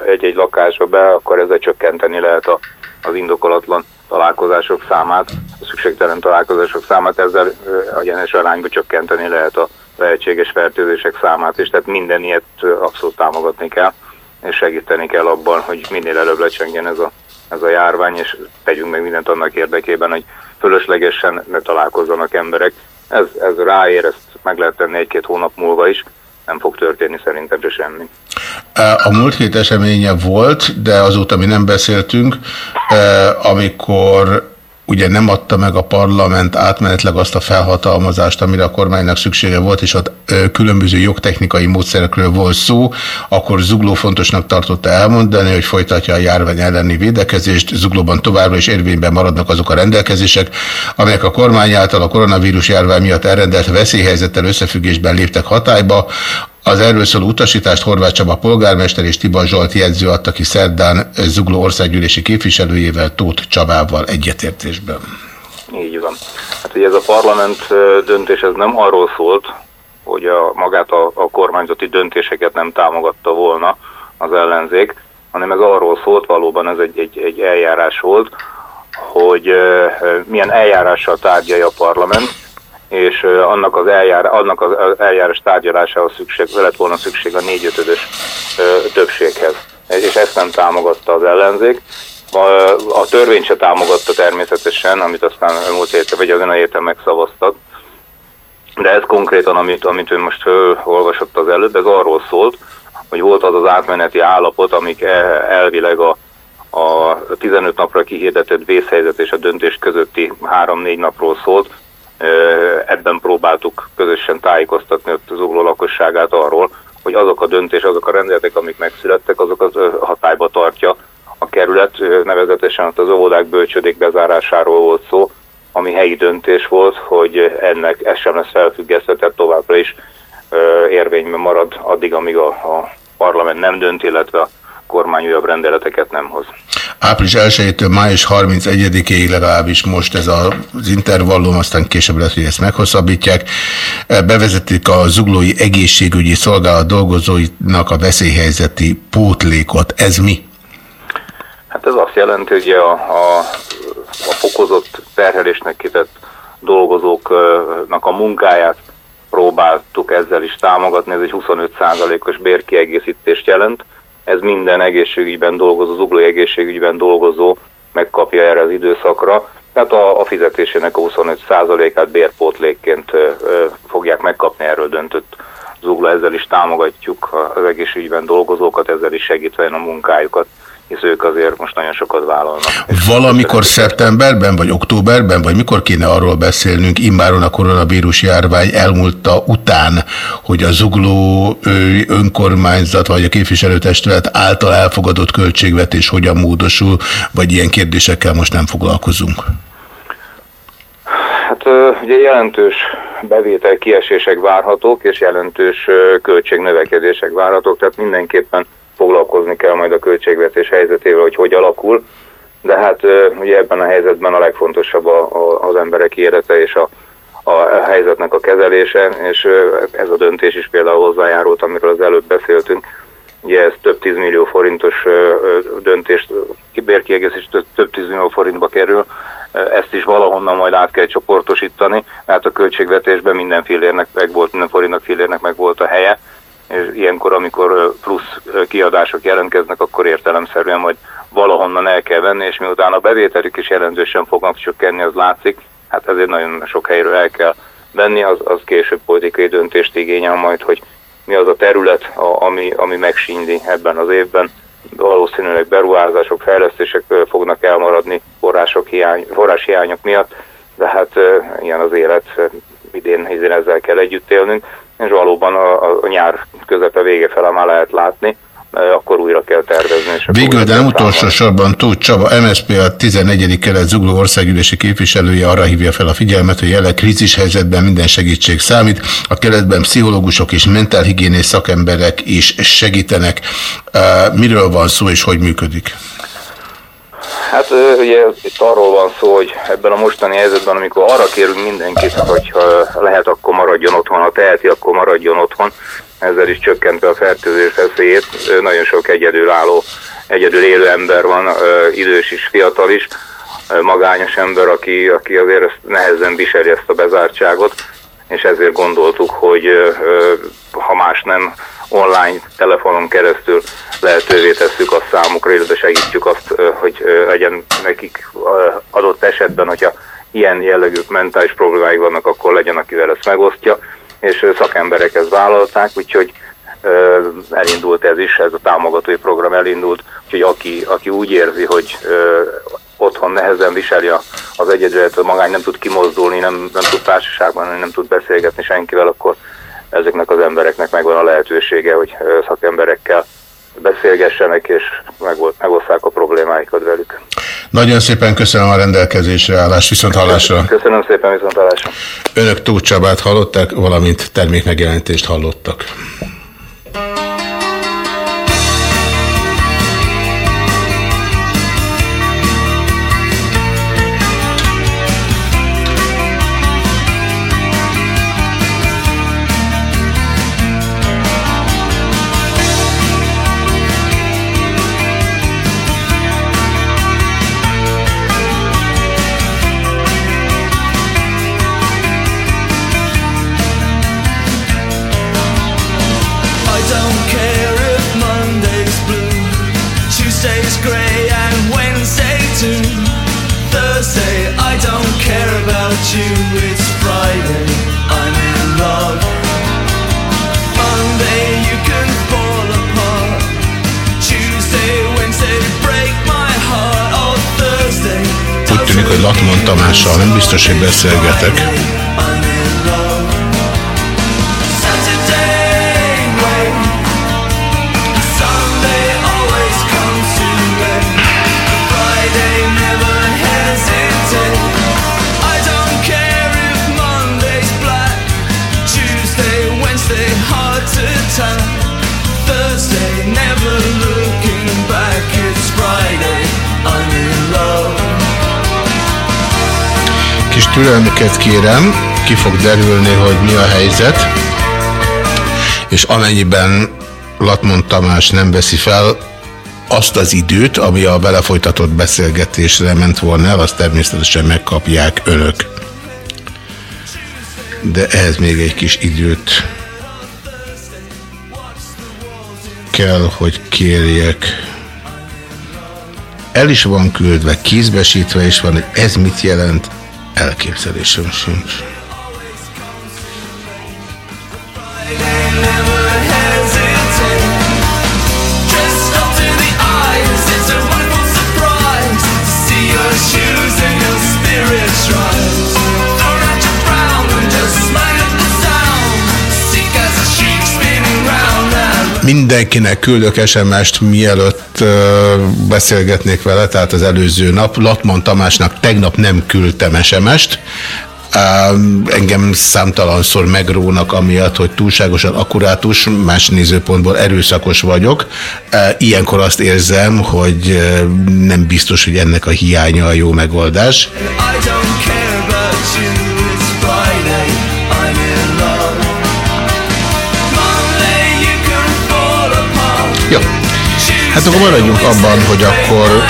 egy-egy lakásba be, akkor ezzel csökkenteni lehet a, az indokolatlan találkozások számát, a szükségtelen találkozások számát, ezzel egyenes arányba csökkenteni lehet a lehetséges fertőzések számát is, tehát minden ilyet abszolút támogatni kell, és segíteni kell abban, hogy minél előbb lecsengjen ez a ez a járvány, és tegyünk meg mindent annak érdekében, hogy fölöslegesen ne találkozzanak emberek. Ez, ez ráér, ezt meg lehet tenni egy-két hónap múlva is, nem fog történni szerintem se semmi. A múlt hét eseménye volt, de azóta mi nem beszéltünk, amikor ugye nem adta meg a parlament átmenetleg azt a felhatalmazást, amire a kormánynak szüksége volt, és ott különböző jogtechnikai módszerekről volt szó, akkor Zugló fontosnak tartotta elmondani, hogy folytatja a járvány elleni védekezést, Zuglóban továbbra is érvényben maradnak azok a rendelkezések, amelyek a kormány által a koronavírus járvány miatt elrendelt veszélyhelyzettel összefüggésben léptek hatályba, az erről szóló utasítást Horváth Csaba polgármester és Tiba Zsolt jegyző adta ki szerdán Zugló országgyűlési képviselőjével Tóth Csabával egyetértésben. Így van. Hát ugye ez a parlament döntés ez nem arról szólt, hogy a, magát a, a kormányzati döntéseket nem támogatta volna az ellenzék, hanem ez arról szólt, valóban ez egy, egy, egy eljárás volt, hogy uh, milyen eljárással tárgyalja a parlament, és annak az, eljár, annak az eljárás tárgyalásához szükség, lett volna szükség a négyötödös többséghez. És ezt nem támogatta az ellenzék. A, a törvény se támogatta természetesen, amit aztán múlt héten, vagy azon a héten megszavaztak. De ez konkrétan, amit, amit ő most olvasott az előbb, ez arról szólt, hogy volt az az átmeneti állapot, amik e, elvileg a, a 15 napra kihirdetett vészhelyzet és a döntés közötti 3-4 napról szólt, ebben próbáltuk közösen tájékoztatni az ugló lakosságát arról, hogy azok a döntés, azok a rendeletek, amik megszülettek, azokat hatályba tartja a kerület, nevezetesen az óvodák bölcsödék bezárásáról volt szó, ami helyi döntés volt, hogy ennek ez sem lesz felfüggesztetett továbbra is érvényben marad addig, amíg a, a parlament nem dönt, illetve kormány újabb rendeleteket nem hoz. Április 1-től május 31-ig legalábbis most ez az intervallum, aztán később lehet, hogy ezt meghosszabbítják. Bevezetik a zuglói egészségügyi szolgálat dolgozóinak a veszélyhelyzeti pótlékot. Ez mi? Hát ez azt jelenti, hogy a, a, a fokozott terhelésnek kitett dolgozóknak a munkáját próbáltuk ezzel is támogatni, ez egy 25%-os bérkiegészítést jelent ez minden egészségügyben dolgozó, zuglói egészségügyben dolgozó megkapja erre az időszakra. Tehát a, a fizetésének a 25%-át bérpótlékként fogják megkapni, erről döntött Zugla, ezzel is támogatjuk az egészségügyben dolgozókat, ezzel is segítve a munkájukat hisz ők azért most nagyon sokat vállalnak. Valamikor szeptemberben, vagy októberben, vagy mikor kéne arról beszélnünk, immáron a koronavírus járvány elmúlta után, hogy a zugló önkormányzat, vagy a képviselőtestület által elfogadott költségvetés hogyan módosul, vagy ilyen kérdésekkel most nem foglalkozunk? Hát ugye jelentős bevétel kiesések várhatók, és jelentős költségnövekedések várhatók, tehát mindenképpen foglalkozni kell majd a költségvetés helyzetével, hogy hogy alakul, de hát ugye ebben a helyzetben a legfontosabb a, a, az emberek élete és a, a helyzetnek a kezelése, és ez a döntés is például hozzájárult, amiről az előbb beszéltünk. Ugye ez több tízmillió forintos döntést, kibérkiegészítés több tízmillió forintba kerül, ezt is valahonnan majd át kell csoportosítani, mert a költségvetésben minden fillérnek meg volt, minden forintnak fillérnek meg volt a helye, és ilyenkor, amikor plusz kiadások jelentkeznek, akkor értelemszerűen majd valahonnan el kell venni, és miután a bevételük is jelentősen fognak csökkenni, az látszik, hát ezért nagyon sok helyről el kell venni, az, az később politikai döntést igényel majd, hogy mi az a terület, a, ami, ami megsínyli ebben az évben. Valószínűleg beruházások, fejlesztések fognak elmaradni források hiány, forrás hiányok miatt, de hát ilyen az élet, idén, idén ezzel kell együtt élnünk és valóban a, a nyár közepe vége fele már lehet látni, akkor újra kell tervezni Végül, de nem utolsó sorban Tóth Csaba, MSZP a 14. kelet Zugló országgyűlési képviselője arra hívja fel a figyelmet, hogy jelenleg krízis helyzetben minden segítség számít. A keletben pszichológusok és mentálhigiénés szakemberek is segítenek. Miről van szó és hogy működik? Hát ugye itt arról van szó, hogy ebben a mostani helyzetben, amikor arra kérünk mindenkit, hogy ha lehet, akkor maradjon otthon, ha teheti, akkor maradjon otthon, ezzel is csökkentve a fertőzés veszélyét. Nagyon sok egyedülálló, egyedül élő ember van, idős is, fiatal is, magányos ember, aki, aki azért ezt nehezen viseli ezt a bezártságot, és ezért gondoltuk, hogy ha más nem, online, telefonon keresztül lehetővé tesszük azt számukra, illetve segítjük azt, hogy legyen nekik adott esetben, hogyha ilyen jellegű mentális problémáik vannak, akkor legyen, akivel ezt megosztja, és szakemberek ezt vállalták, úgyhogy elindult ez is, ez a támogatói program elindult, úgyhogy aki, aki úgy érzi, hogy otthon nehezen viseli a- az egyedület, a magány nem tud kimozdulni, nem, nem tud társaságban, nem tud beszélgetni senkivel, akkor ezeknek az embereknek megvan a lehetősége, hogy szakemberekkel beszélgessenek, és megosszák a problémáikat velük. Nagyon szépen köszönöm a rendelkezésre állást, viszont hallásra. Köszönöm szépen, viszontlátásra. Önök Tóth Csabát hallották, valamint termékmegjelentést hallottak. Latmon Tamással nem biztos, hogy beszélgetek. Türelmüket kérem, ki fog derülni, hogy mi a helyzet, és amennyiben Latmon Tamás nem veszi fel azt az időt, ami a belefolytatott beszélgetésre ment volna el, azt természetesen megkapják önök. De ehhez még egy kis időt kell, hogy kérjek. El is van küldve, kézbesítve is van, hogy ez mit jelent, elképzelésem sincs. Mindenkinek küldök SMS-t, mielőtt beszélgetnék vele, tehát az előző nap. Latman Tamásnak tegnap nem küldtem SMS-t. Engem számtalanszor megrónak amiatt, hogy túlságosan akkurátus, más nézőpontból erőszakos vagyok. Ilyenkor azt érzem, hogy nem biztos, hogy ennek a hiánya a jó megoldás. Hát akkor maradjunk abban, hogy akkor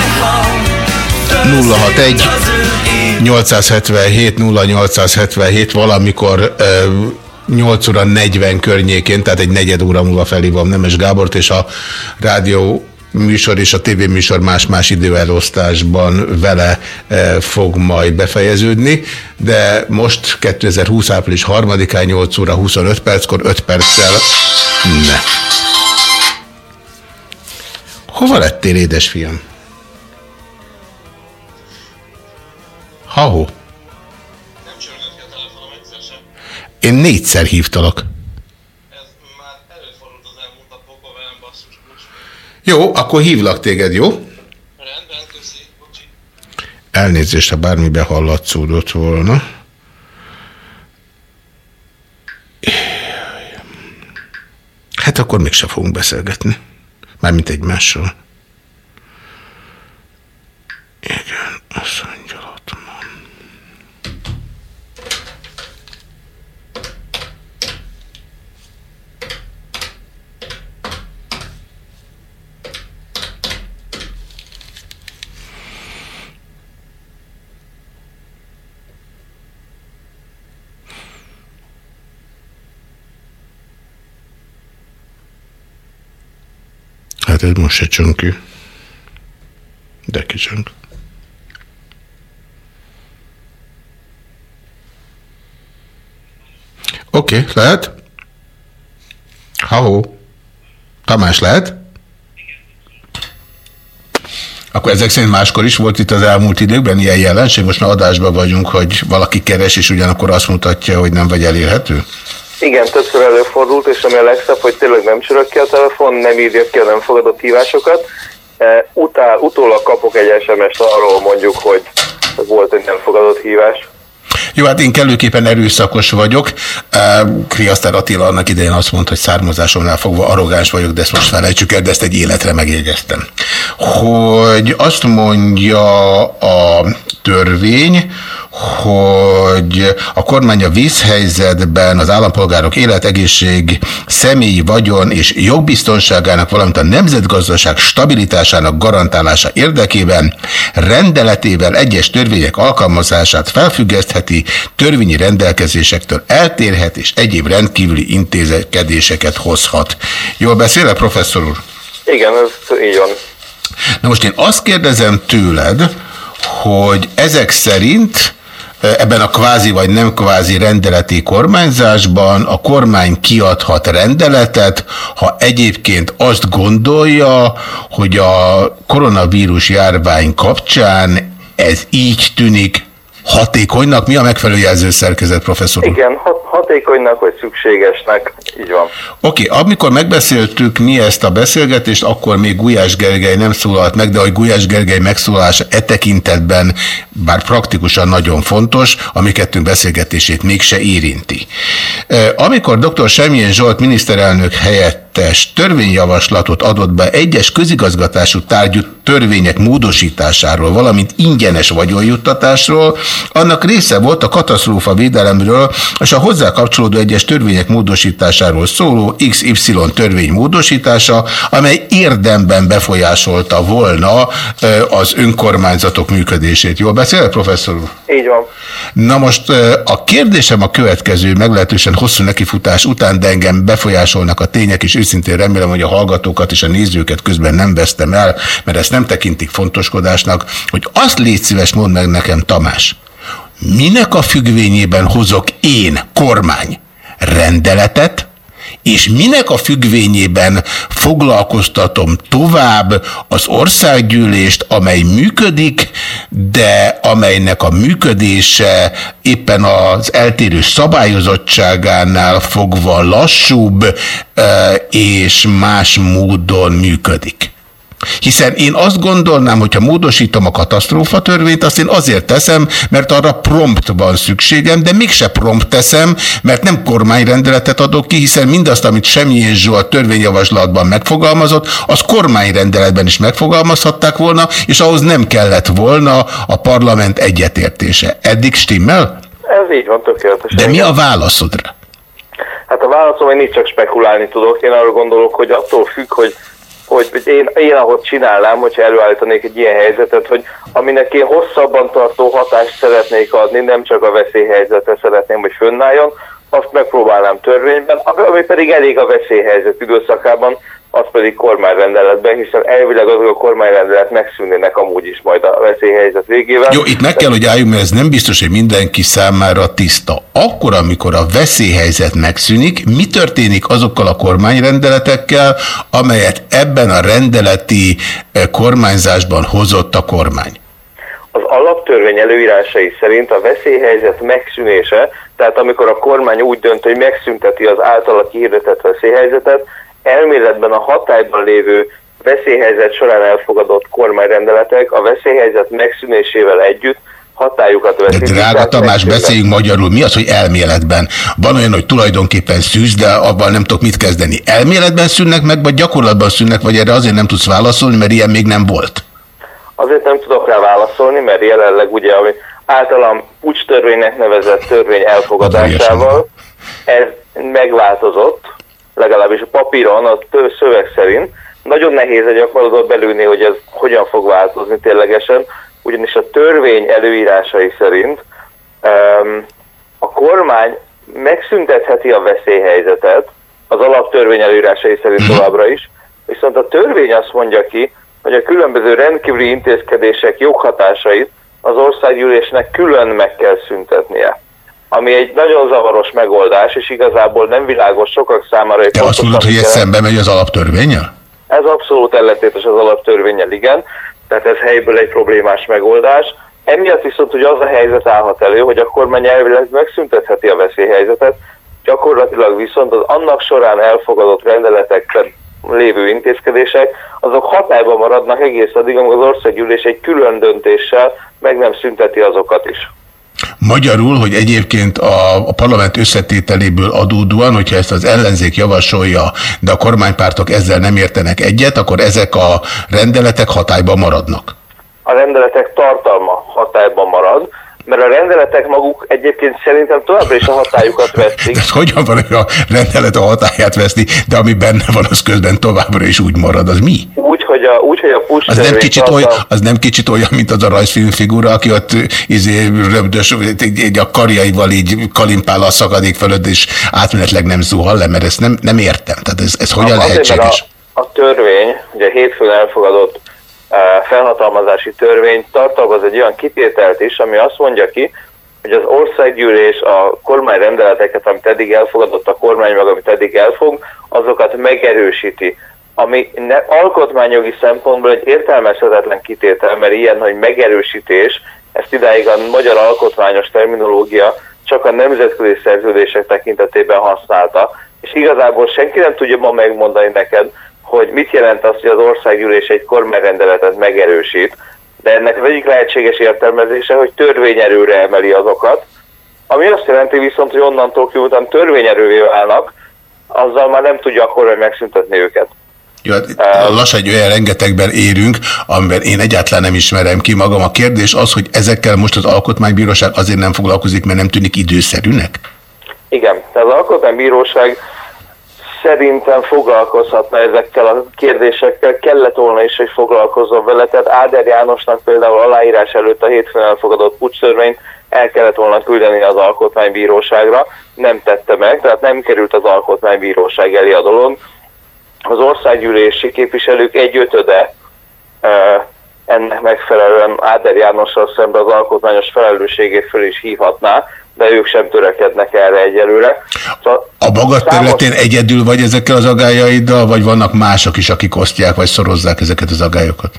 061 877 0877 valamikor ö, 8 óra 40 környékén, tehát egy negyed óra múlva felhívom Nemes Gábort, és a rádió műsor és a tévéműsor más-más időelosztásban vele fog majd befejeződni, de most 2020. április 3-án 8 óra 25 perckor 5 perccel ne. Hova lettél, édesfiam? Ha-ho? Én négyszer hívtalak. Jó, akkor hívlak téged, jó? Rendben, köszi. Elnézést, ha bármi behallatszódott volna. Hát akkor mégse fogunk beszélgetni. Mármint egymással. Igen, azt mondja, ott van. Hát most se csönkű. De kicsönk. Oké, okay, lehet? Halló? Tamás, lehet? Akkor ezek szerint máskor is volt itt az elmúlt időkben ilyen jelenség? Most már adásban vagyunk, hogy valaki keres, és ugyanakkor azt mutatja, hogy nem vagy elérhető? Igen, többször előfordult, és ami a legszebb, hogy tényleg nem csörög ki a telefon, nem írja ki a nem fogadott hívásokat. E, Utál, utólag kapok egy SMS-t arról mondjuk, hogy volt egy nem fogadott hívás. Jó, hát én kellőképpen erőszakos vagyok. Kriasztár Attila annak idején azt mondta, hogy származásomnál fogva arrogáns vagyok, de ezt most felejtsük el, de ezt egy életre megjegyeztem. Hogy azt mondja a törvény, hogy a kormány a vízhelyzetben az állampolgárok életegészség, személyi vagyon és jogbiztonságának, valamint a nemzetgazdaság stabilitásának garantálása érdekében rendeletével egyes törvények alkalmazását felfüggesztheti, törvényi rendelkezésektől eltérhet és egyéb rendkívüli intézkedéseket hozhat. Jól beszélek, professzor úr? Igen, ez így van. Na most én azt kérdezem tőled, hogy ezek szerint ebben a kvázi vagy nem kvázi rendeleti kormányzásban a kormány kiadhat rendeletet, ha egyébként azt gondolja, hogy a koronavírus járvány kapcsán ez így tűnik hatékonynak. Mi a megfelelő jelzőszerkezet, professzor? Igen, hat, hatékonynak vagy szükségesnek, így van. Oké, okay, amikor megbeszéltük mi ezt a beszélgetést, akkor még Gulyás Gergely nem szólalt meg, de hogy Gulyás Gergely megszólalása e tekintetben, bár praktikusan nagyon fontos, a mi kettőnk beszélgetését mégse érinti. E, Amikor dr. Semjén Zsolt miniszterelnök helyettes törvényjavaslatot adott be egyes közigazgatású tárgyú törvények módosításáról, valamint ingyenes vagyonjuttatásról, annak része volt a katasztrófa védelemről és a hozzá kapcsolódó egyes törvények módosításáról szóló XY törvény módosítása, amely érdemben befolyásolta volna az önkormányzatok működését. Jól beszél, professzor úr? Így van. Na most a kérdésem a következő, meglehetősen hosszú nekifutás után, de engem befolyásolnak a tények, és őszintén remélem, hogy a hallgatókat és a nézőket közben nem vesztem el, mert ezt nem tekintik fontoskodásnak, hogy azt légy szíves, mondd meg nekem, Tamás, minek a függvényében hozok én, kormány, rendeletet, és minek a függvényében foglalkoztatom tovább az országgyűlést, amely működik, de amelynek a működése éppen az eltérő szabályozottságánál fogva lassúbb eh, és más módon működik. Hiszen én azt gondolnám, hogyha módosítom a katasztrófa törvényt, azt én azért teszem, mert arra prompt van szükségem, de mégse prompt teszem, mert nem kormányrendeletet adok ki, hiszen mindazt, amit Semjén Zsolt törvényjavaslatban megfogalmazott, az kormányrendeletben is megfogalmazhatták volna, és ahhoz nem kellett volna a parlament egyetértése. Eddig stimmel? Ez így van, tökéletes. De mi a válaszod rá? Hát a válaszom, hogy nincs csak spekulálni tudok. Én arra gondolok, hogy attól függ, hogy hogy hogy én, én ahogy csinálnám, hogyha előállítanék egy ilyen helyzetet, hogy aminek én hosszabban tartó hatást szeretnék adni, nem csak a veszélyhelyzetre szeretném, hogy fönnálljon, azt megpróbálnám törvényben, ami pedig elég a veszélyhelyzet időszakában, az pedig kormányrendeletben, hiszen elvileg azok a kormányrendelet megszűnnének amúgy is majd a veszélyhelyzet végével. Jó, itt meg kell, hogy álljunk, mert ez nem biztos, hogy mindenki számára tiszta. Akkor, amikor a veszélyhelyzet megszűnik, mi történik azokkal a kormányrendeletekkel, amelyet ebben a rendeleti eh, kormányzásban hozott a kormány? Az alaptörvény előírásai szerint a veszélyhelyzet megszűnése, tehát amikor a kormány úgy dönt, hogy megszünteti az általa kihirdetett veszélyhelyzetet, elméletben a hatályban lévő veszélyhelyzet során elfogadott kormányrendeletek a veszélyhelyzet megszűnésével együtt hatályukat De veszítik. drága Tamás, beszéljünk magyarul. Mi az, hogy elméletben? Van olyan, hogy tulajdonképpen szűz, de abban nem tudok mit kezdeni. Elméletben szűnnek meg, vagy gyakorlatban szűnnek, vagy erre azért nem tudsz válaszolni, mert ilyen még nem volt. Azért nem tudok rá válaszolni, mert jelenleg ugye, ami általam pucstörvénynek nevezett törvény elfogadásával. Ez megváltozott, legalábbis a papíron, a szöveg szerint. Nagyon nehéz egy gyakorlatban belülni, hogy ez hogyan fog változni ténylegesen, ugyanis a törvény előírásai szerint um, a kormány megszüntetheti a veszélyhelyzetet, az alaptörvény előírásai szerint továbbra is, viszont a törvény azt mondja ki, hogy a különböző rendkívüli intézkedések joghatásait az országgyűlésnek külön meg kell szüntetnie. Ami egy nagyon zavaros megoldás, és igazából nem világos sokak számára, hogy Te azt mondod, hogy ez szembe megy az alaptörvényel? Ez abszolút ellentétes az alaptörvényel, igen. Tehát ez helyből egy problémás megoldás. Emiatt viszont, hogy az a helyzet állhat elő, hogy a kormány elvileg megszüntetheti a veszélyhelyzetet, gyakorlatilag viszont az annak során elfogadott rendeletekben lévő intézkedések, azok hatályban maradnak egész addig, amíg az országgyűlés egy külön döntéssel meg nem szünteti azokat is. Magyarul, hogy egyébként a, a parlament összetételéből adódóan, hogyha ezt az ellenzék javasolja, de a kormánypártok ezzel nem értenek egyet, akkor ezek a rendeletek hatályban maradnak. A rendeletek tartalma hatályban marad, mert a rendeletek maguk egyébként szerintem továbbra is a hatályukat vesztik. De ez hogyan van, hogy a rendelet a hatáját veszni, de ami benne van, az közben továbbra is úgy marad. Az mi? Úgy, hogy a, úgy, hogy a push Az nem, kicsit olyan, az nem kicsit olyan, mint az a rajzfilmfigura, aki ott izé, röbdös, így, így a karjaival így kalimpál a szakadék fölött, és átmenetleg nem zuhal le, mert ezt nem, nem értem. Tehát ez, ez hogyan Azért, mert lehetséges? A, a törvény, ugye hétfőn elfogadott felhatalmazási törvény tartalmaz egy olyan kitételt is, ami azt mondja ki, hogy az országgyűlés a kormányrendeleteket, amit eddig elfogadott a kormány, meg amit eddig elfog, azokat megerősíti. Ami ne, alkotmányjogi szempontból egy értelmezhetetlen kitétel, mert ilyen, hogy megerősítés, ezt idáig a magyar alkotmányos terminológia csak a nemzetközi szerződések tekintetében használta, és igazából senki nem tudja ma megmondani neked, hogy mit jelent az, hogy az országgyűlés egy kormányrendeletet megerősít, de ennek az egyik lehetséges értelmezése, hogy törvényerőre emeli azokat, ami azt jelenti viszont, hogy onnantól miután törvényerővé válnak, azzal már nem tudja a kormány megszüntetni őket. Jó, hát lassan egy olyan rengetegben érünk, amiben én egyáltalán nem ismerem ki magam. A kérdés az, hogy ezekkel most az Alkotmánybíróság azért nem foglalkozik, mert nem tűnik időszerűnek? Igen, az Alkotmánybíróság szerintem foglalkozhatna ezekkel a kérdésekkel, kellett volna is, hogy foglalkozzon vele, tehát Áder Jánosnak például aláírás előtt a hétfőn elfogadott pucstörvényt el kellett volna küldeni az Alkotmánybíróságra, nem tette meg, tehát nem került az Alkotmánybíróság elé a dolog. Az országgyűlési képviselők egy ötöde ennek megfelelően Áder Jánossal szemben az alkotmányos felelősségét föl is hívhatná, de ők sem törekednek erre egyelőre. Szóval A maga számos- területén egyedül vagy ezekkel az agályaiddal, vagy vannak mások is, akik osztják, vagy szorozzák ezeket az agályokat?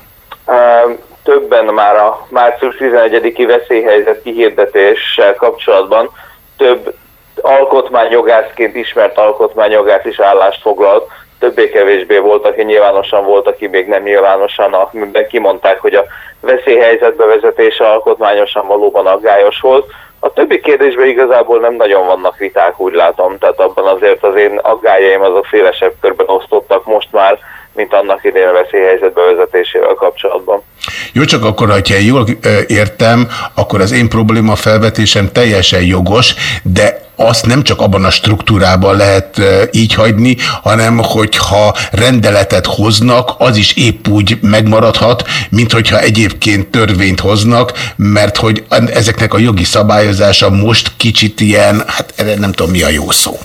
Többen már a március 11-i veszélyhelyzet kihirdetéssel kapcsolatban több alkotmányjogászként ismert alkotmányjogász is állást foglalt, többé-kevésbé volt, aki nyilvánosan volt, aki még nem nyilvánosan, amiben kimondták, hogy a veszélyhelyzet bevezetése alkotmányosan valóban aggályos volt. A többi kérdésben igazából nem nagyon vannak viták, úgy látom, tehát abban azért az én aggályaim azok szélesebb körben osztottak most már, mint annak idején a veszélyhelyzet bevezetésével kapcsolatban. Jó, csak akkor, ha én jól értem, akkor az én probléma felvetésem teljesen jogos, de azt nem csak abban a struktúrában lehet így hagyni, hanem hogyha rendeletet hoznak, az is épp úgy megmaradhat, mint hogyha egyébként törvényt hoznak, mert hogy ezeknek a jogi szabályozása most kicsit ilyen, hát erre nem tudom mi a jó szó.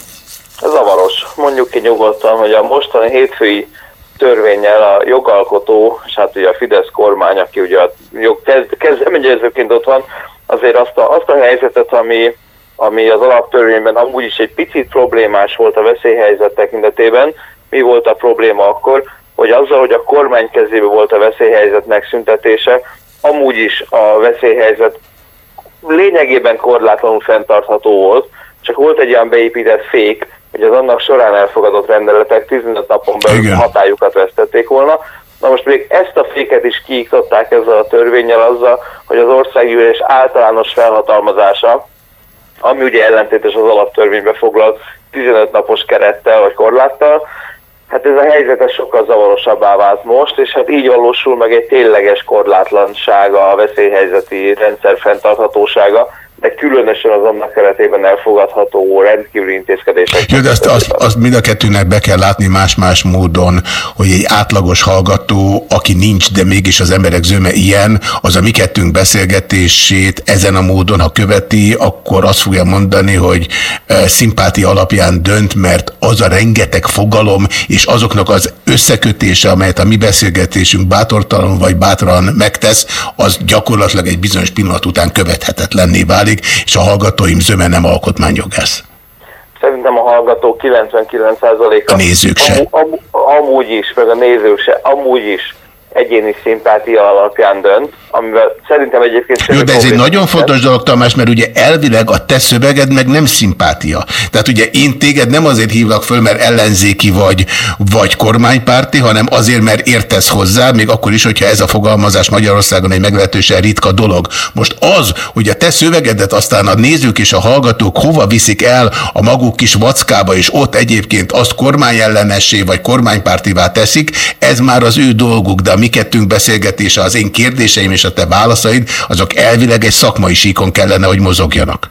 Zavaros. Mondjuk ki nyugodtan, hogy a mostani hétfői törvényel a jogalkotó, és hát ugye a Fidesz kormány, aki ugye a jog kezd, kezdeményezőként ott van, azért azt a, azt a helyzetet, ami, ami az alaptörvényben amúgy is egy picit problémás volt a veszélyhelyzet tekintetében. Mi volt a probléma akkor? Hogy azzal, hogy a kormány kezében volt a veszélyhelyzet megszüntetése, amúgy is a veszélyhelyzet lényegében korlátlanul fenntartható volt, csak volt egy olyan beépített fék, hogy az annak során elfogadott rendeletek 15 napon belül Igen. hatályukat vesztették volna. Na most még ezt a féket is kiiktatták ezzel a törvényel azzal, hogy az országgyűlés általános felhatalmazása, ami ugye ellentétes az alaptörvénybe foglalt 15 napos kerettel vagy korláttal, Hát ez a helyzet sokkal zavarosabbá vált most, és hát így valósul meg egy tényleges korlátlansága, a veszélyhelyzeti rendszer fenntarthatósága, de különösen az annak keretében elfogadható rendkívüli intézkedések. Jó, de azt, azt, azt mind a kettőnek be kell látni más-más módon, hogy egy átlagos hallgató, aki nincs, de mégis az emberek zöme ilyen, az a mi kettőnk beszélgetését ezen a módon, ha követi, akkor azt fogja mondani, hogy e, szimpátia alapján dönt, mert az a rengeteg fogalom, és azoknak az összekötése, amelyet a mi beszélgetésünk bátortalan vagy bátran megtesz, az gyakorlatilag egy bizonyos pillanat után követhetetlenné válik, és a hallgatóim zöme nem alkotmányjogász. Szerintem a hallgató 99%-a A nézők se. Amú, amú, amúgy is, meg a nézők se, amúgy is egyéni szimpátia alapján dönt, amivel szerintem egyébként... Jó, de ez egy nagyon fontos dolog, Tamás, mert ugye elvileg a te szöveged meg nem szimpátia. Tehát ugye én téged nem azért hívlak föl, mert ellenzéki vagy, vagy kormánypárti, hanem azért, mert értesz hozzá, még akkor is, hogyha ez a fogalmazás Magyarországon egy meglehetősen ritka dolog. Most az, hogy a te szövegedet aztán a nézők és a hallgatók hova viszik el a maguk kis vackába, és ott egyébként azt kormányellenessé vagy kormánypártivá teszik, ez már az ő dolguk, de mi kettőnk beszélgetése, az én kérdéseim és a te válaszaid, azok elvileg egy szakmai síkon kellene, hogy mozogjanak.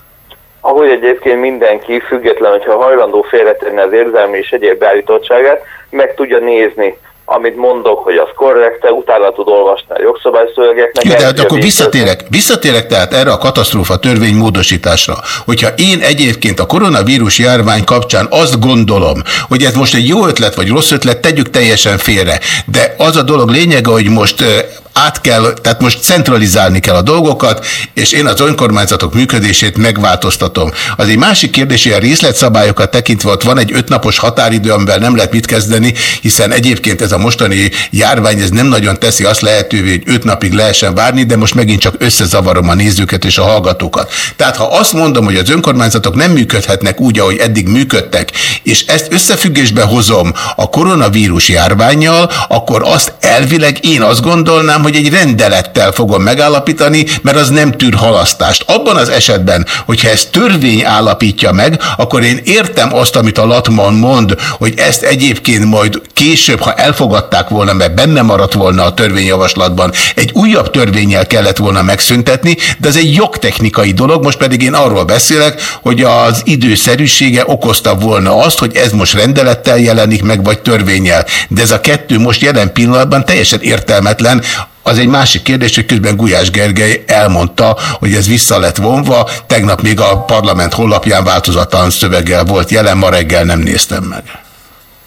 Ahogy egyébként mindenki, független, hogyha hajlandó félretenni az érzelmi és egyéb beállítottságát, meg tudja nézni, amit mondok, hogy az korrekte, utána tud olvasni a jogszabályszövegeknek. Jó, de hát akkor visszatérek, visszatérek tehát erre a katasztrófa törvény módosításra. Hogyha én egyébként a koronavírus járvány kapcsán azt gondolom, hogy ez most egy jó ötlet vagy rossz ötlet, tegyük teljesen félre. De az a dolog lényege, hogy most át kell, tehát most centralizálni kell a dolgokat, és én az önkormányzatok működését megváltoztatom. Az egy másik kérdés, hogy a részletszabályokat tekintve ott van egy ötnapos határidő, amivel nem lehet mit kezdeni, hiszen egyébként ez a mostani járvány, ez nem nagyon teszi azt lehetővé, hogy öt napig lehessen várni, de most megint csak összezavarom a nézőket és a hallgatókat. Tehát ha azt mondom, hogy az önkormányzatok nem működhetnek úgy, ahogy eddig működtek, és ezt összefüggésbe hozom a koronavírus járványjal, akkor azt elvileg én azt gondolnám, hogy egy rendelettel fogom megállapítani, mert az nem tűr halasztást. Abban az esetben, hogyha ez törvény állapítja meg, akkor én értem azt, amit a Latman mond, hogy ezt egyébként majd később, ha elfogadták volna, mert benne maradt volna a törvényjavaslatban, egy újabb törvényel kellett volna megszüntetni, de ez egy jogtechnikai dolog, most pedig én arról beszélek, hogy az időszerűsége okozta volna azt, hogy ez most rendelettel jelenik meg, vagy törvényel. De ez a kettő most jelen pillanatban teljesen értelmetlen, az egy másik kérdés, hogy közben Gulyás Gergely elmondta, hogy ez vissza lett vonva, tegnap még a parlament honlapján változatlan szöveggel volt jelen, ma reggel nem néztem meg.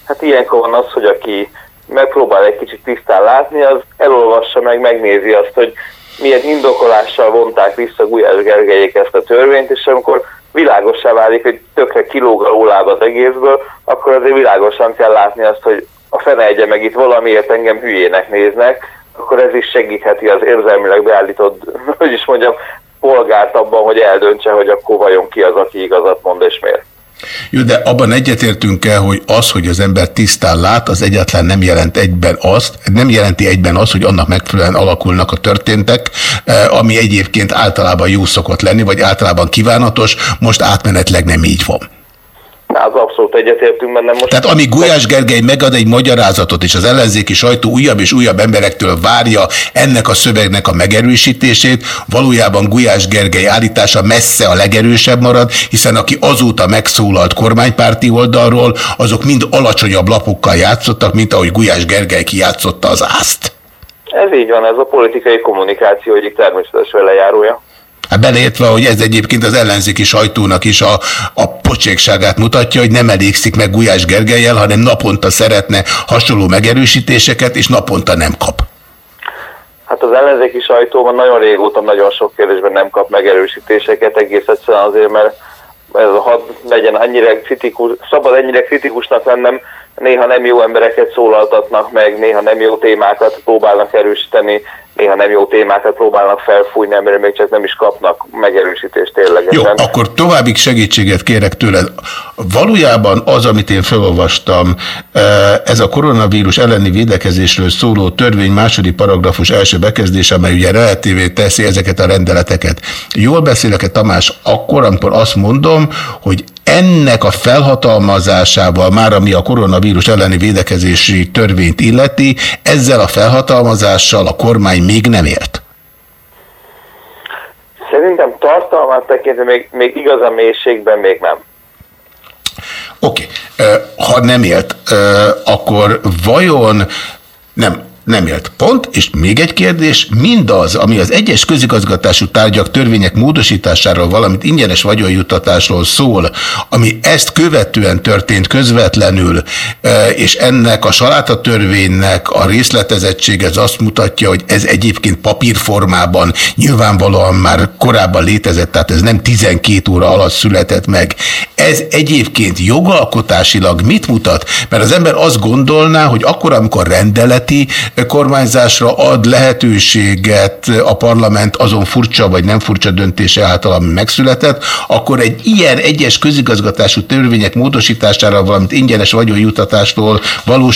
Hát ilyenkor van az, hogy aki megpróbál egy kicsit tisztán látni, az elolvassa meg, megnézi azt, hogy milyen indokolással vonták vissza Gulyás Gergelyék ezt a törvényt, és amikor világossá válik, hogy tökre kilóg a lóláb az egészből, akkor azért világosan kell látni azt, hogy a fene egye meg itt valamiért engem hülyének néznek, akkor ez is segítheti az érzelmileg beállított, hogy is mondjam, polgárt abban, hogy eldöntse, hogy akkor vajon ki az, aki igazat mond és miért. Jó, de abban egyetértünk el, hogy az, hogy az ember tisztán lát, az egyáltalán nem jelent egyben azt, nem jelenti egyben azt, hogy annak megfelelően alakulnak a történtek, eh, ami egyébként általában jó szokott lenni, vagy általában kívánatos, most átmenetleg nem így van. Az abszolút egyetértünk benne most. Tehát amíg Gulyás Gergely megad egy magyarázatot, és az ellenzéki sajtó újabb és újabb emberektől várja ennek a szövegnek a megerősítését, valójában Gulyás Gergely állítása messze a legerősebb marad, hiszen aki azóta megszólalt kormánypárti oldalról, azok mind alacsonyabb lapokkal játszottak, mint ahogy Gulyás Gergely kijátszotta az ászt. Ez így van, ez a politikai kommunikáció egyik természetes velejárója. Hát beleértve, hogy ez egyébként az ellenzéki sajtónak is a, a pocsékságát mutatja, hogy nem elégszik meg Gulyás Gergelyel, hanem naponta szeretne hasonló megerősítéseket, és naponta nem kap. Hát az ellenzéki sajtóban nagyon régóta nagyon sok kérdésben nem kap megerősítéseket, egész egyszerűen azért, mert ez a had legyen ennyire kritikus, szabad ennyire kritikusnak lennem, néha nem jó embereket szólaltatnak meg, néha nem jó témákat próbálnak erősíteni, néha nem jó témákat próbálnak felfújni, amire még csak nem is kapnak megerősítést Jó, ténylegesen. akkor további segítséget kérek tőled. Valójában az, amit én felolvastam, eh, ez a koronavírus elleni védekezésről szóló törvény második paragrafus első bekezdése, amely ugye relatívé teszi ezeket a rendeleteket. Jól beszélek-e Tamás akkor, amikor azt mondom, hogy ennek a felhatalmazásával, már ami a koronavírus elleni védekezési törvényt illeti, ezzel a felhatalmazással a kormány még nem ért. Szerintem tartalmát tekintve még, még igazán mélységben még nem. Oké, okay. ha nem élt, akkor vajon nem, nem élt. Pont, és még egy kérdés, mindaz, ami az egyes közigazgatású tárgyak törvények módosításáról, valamint ingyenes vagyonjuttatásról szól, ami ezt követően történt közvetlenül, ö, és ennek a salátatörvénynek a részletezettsége ez azt mutatja, hogy ez egyébként papírformában nyilvánvalóan már korábban létezett, tehát ez nem 12 óra alatt született meg. Ez egyébként jogalkotásilag mit mutat? Mert az ember azt gondolná, hogy akkor, amikor rendeleti kormányzásra ad lehetőséget a parlament azon furcsa vagy nem furcsa döntése által, ami megszületett, akkor egy ilyen egyes közigazgatású törvények módosítására, valamint ingyenes vagyonjutatásról való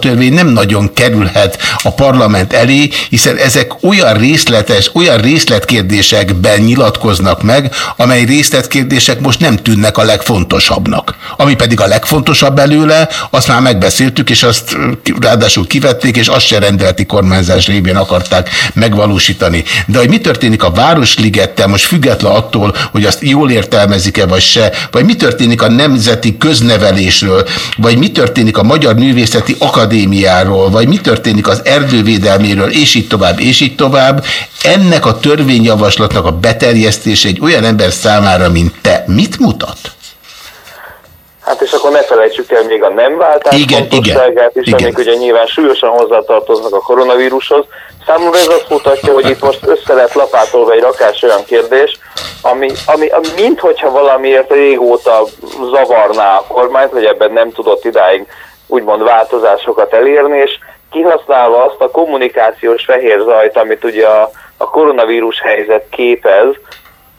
törvény nem nagyon kerülhet a parlament elé, hiszen ezek olyan részletes, olyan részletkérdésekben nyilatkoznak meg, amely részletkérdések most nem tűnnek a legfontosabbnak. Ami pedig a legfontosabb belőle, azt már megbeszéltük, és azt ráadásul kivették, és azt se rendeleti kormányzás révén akarták megvalósítani. De hogy mi történik a Városligettel, most független attól, hogy azt jól értelmezik-e vagy se, vagy mi történik a nemzeti köznevelésről, vagy mi történik a Magyar Művészeti Akadémiáról, vagy mi történik az erdővédelméről, és így tovább, és így tovább, ennek a törvényjavaslatnak a beterjesztése egy olyan ember számára, mint te, mit mutat? Hát és akkor ne felejtsük el még a nem váltás Igen, fontosságát is, igen, amik ugye nyilván súlyosan hozzátartoznak a koronavírushoz. Számomra ez azt mutatja, hogy itt most össze lett lapátolva egy rakás olyan kérdés, ami, ami, ami minthogyha valamiért régóta zavarná a kormányt, hogy ebben nem tudott idáig úgymond változásokat elérni, és kihasználva azt a kommunikációs fehér zajt, amit ugye a, a koronavírus helyzet képez,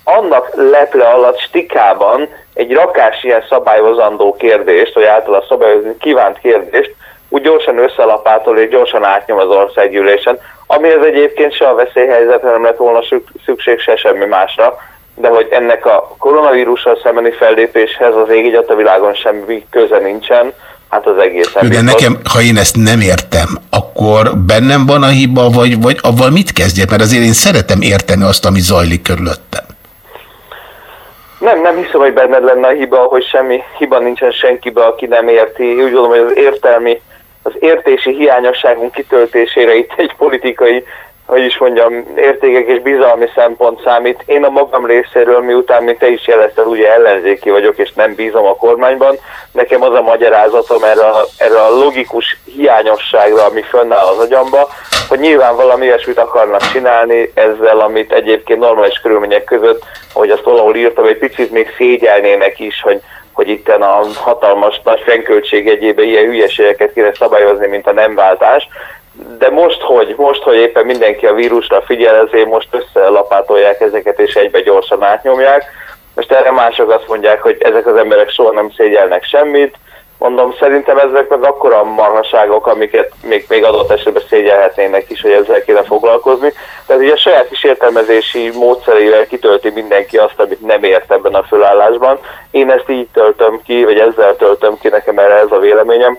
annak leple alatt stikában egy rakás ilyen szabályozandó kérdést, vagy általában szabályozni kívánt kérdést, úgy gyorsan összelapátol és gyorsan átnyom az országgyűlésen, amihez egyébként se a veszélyhelyzetre nem lett volna szük- szükség, se semmi másra, de hogy ennek a koronavírussal szembeni fellépéshez az ég a világon semmi köze nincsen, hát az egészen Jó, De biztos. nekem, ha én ezt nem értem, akkor bennem van a hiba, vagy, vagy avval mit kezdjek? Mert azért én szeretem érteni azt, ami zajlik körülöttem. Nem, nem hiszem, hogy benned lenne a hiba, hogy semmi hiba nincsen senkibe, aki nem érti. Úgy gondolom, hogy az értelmi, az értési hiányosságunk kitöltésére itt egy politikai, hogy is mondjam, értékek és bizalmi szempont számít. Én a magam részéről, miután, mint te is jelezted, ugye ellenzéki vagyok, és nem bízom a kormányban, nekem az a magyarázatom erre a, erre a logikus hiányosságra, ami fönnáll az agyamba, hogy nyilván valami ilyesmit akarnak csinálni ezzel, amit egyébként normális körülmények között, ahogy azt valahol írtam, egy picit még szégyelnének is, hogy hogy itten a hatalmas nagy fennköltség egyébe ilyen hülyeségeket kéne szabályozni, mint a nem váltás. De most, hogy, most, hogy éppen mindenki a vírusra figyel, ezért most összelapátolják ezeket, és egybe gyorsan átnyomják. Most erre mások azt mondják, hogy ezek az emberek soha nem szégyelnek semmit. Mondom, szerintem ezek meg akkora marhaságok, amiket még, még adott esetben szégyelhetnének is, hogy ezzel kéne foglalkozni. Tehát ugye a saját kis értelmezési módszerével kitölti mindenki azt, amit nem ért ebben a fölállásban. Én ezt így töltöm ki, vagy ezzel töltöm ki, nekem erre ez a véleményem.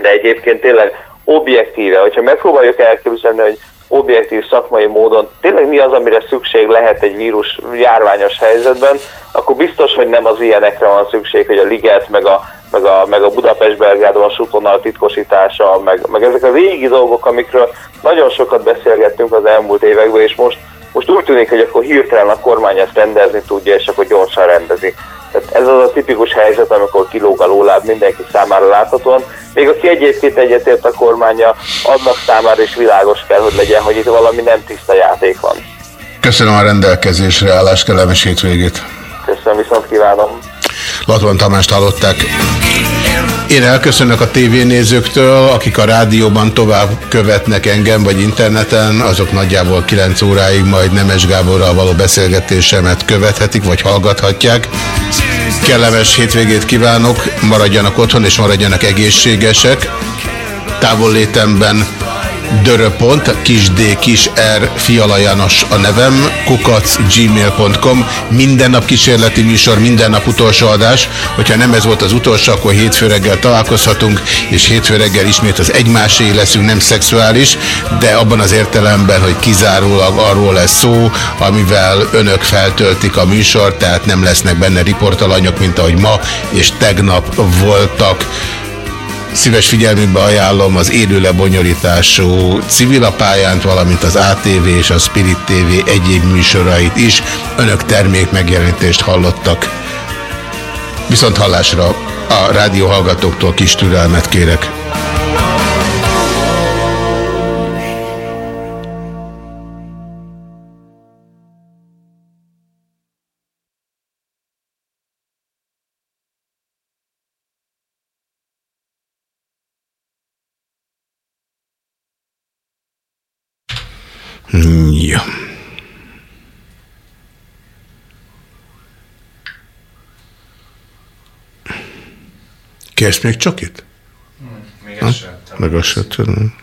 De egyébként tényleg objektíve, hogyha megpróbáljuk elképzelni, hogy objektív szakmai módon tényleg mi az, amire szükség lehet egy vírus járványos helyzetben, akkor biztos, hogy nem az ilyenekre van szükség, hogy a liget, meg a, meg a, meg a Budapest-Belgrád vasútvonal titkosítása, meg, meg ezek az régi dolgok, amikről nagyon sokat beszélgettünk az elmúlt években, és most, most úgy tűnik, hogy akkor hirtelen a kormány ezt rendezni tudja, és akkor gyorsan rendezi. Tehát ez az a tipikus helyzet, amikor kilóg a lóláb mindenki számára láthatóan. Még aki egyébként egyetért a kormánya, annak számára is világos kell, hogy legyen, hogy itt valami nem tiszta játék van. Köszönöm a rendelkezésre állás, kellemes hétvégét. Köszönöm, viszont kívánom. Latvan Tamást hallották. Én elköszönök a tévénézőktől, akik a rádióban tovább követnek engem, vagy interneten, azok nagyjából 9 óráig majd Nemes Gáborral való beszélgetésemet követhetik, vagy hallgathatják. Kellemes hétvégét kívánok, maradjanak otthon és maradjanak egészségesek. Távollétemben döröpont, d, kis r, fialajanos a nevem, kukac, gmail.com, minden nap kísérleti műsor, minden nap utolsó adás, hogyha nem ez volt az utolsó, akkor hétfő reggel találkozhatunk, és hétfő reggel ismét az egymásé leszünk, nem szexuális, de abban az értelemben, hogy kizárólag arról lesz szó, amivel önök feltöltik a műsor, tehát nem lesznek benne riportalanyok, mint ahogy ma és tegnap voltak. Szíves figyelmükbe ajánlom az élő lebonyolítású civilapályánt, valamint az ATV és a Spirit TV egyéb műsorait is. Önök termék megjelenítést hallottak. Viszont hallásra a rádióhallgatóktól kis türelmet kérek. Ja. Kérsz még csokit? Még Ha? Meg azt se tudom.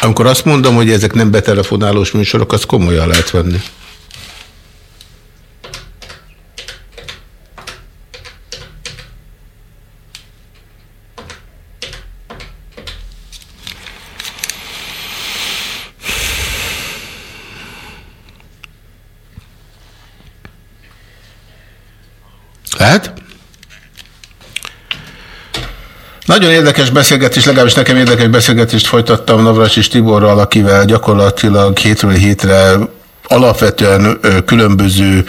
Amikor azt mondom, hogy ezek nem betelefonálós műsorok, azt komolyan lehet venni. Lehet? Nagyon érdekes beszélgetés, legalábbis nekem érdekes beszélgetést folytattam Navracsis Tiborral, akivel gyakorlatilag hétről hétre alapvetően különböző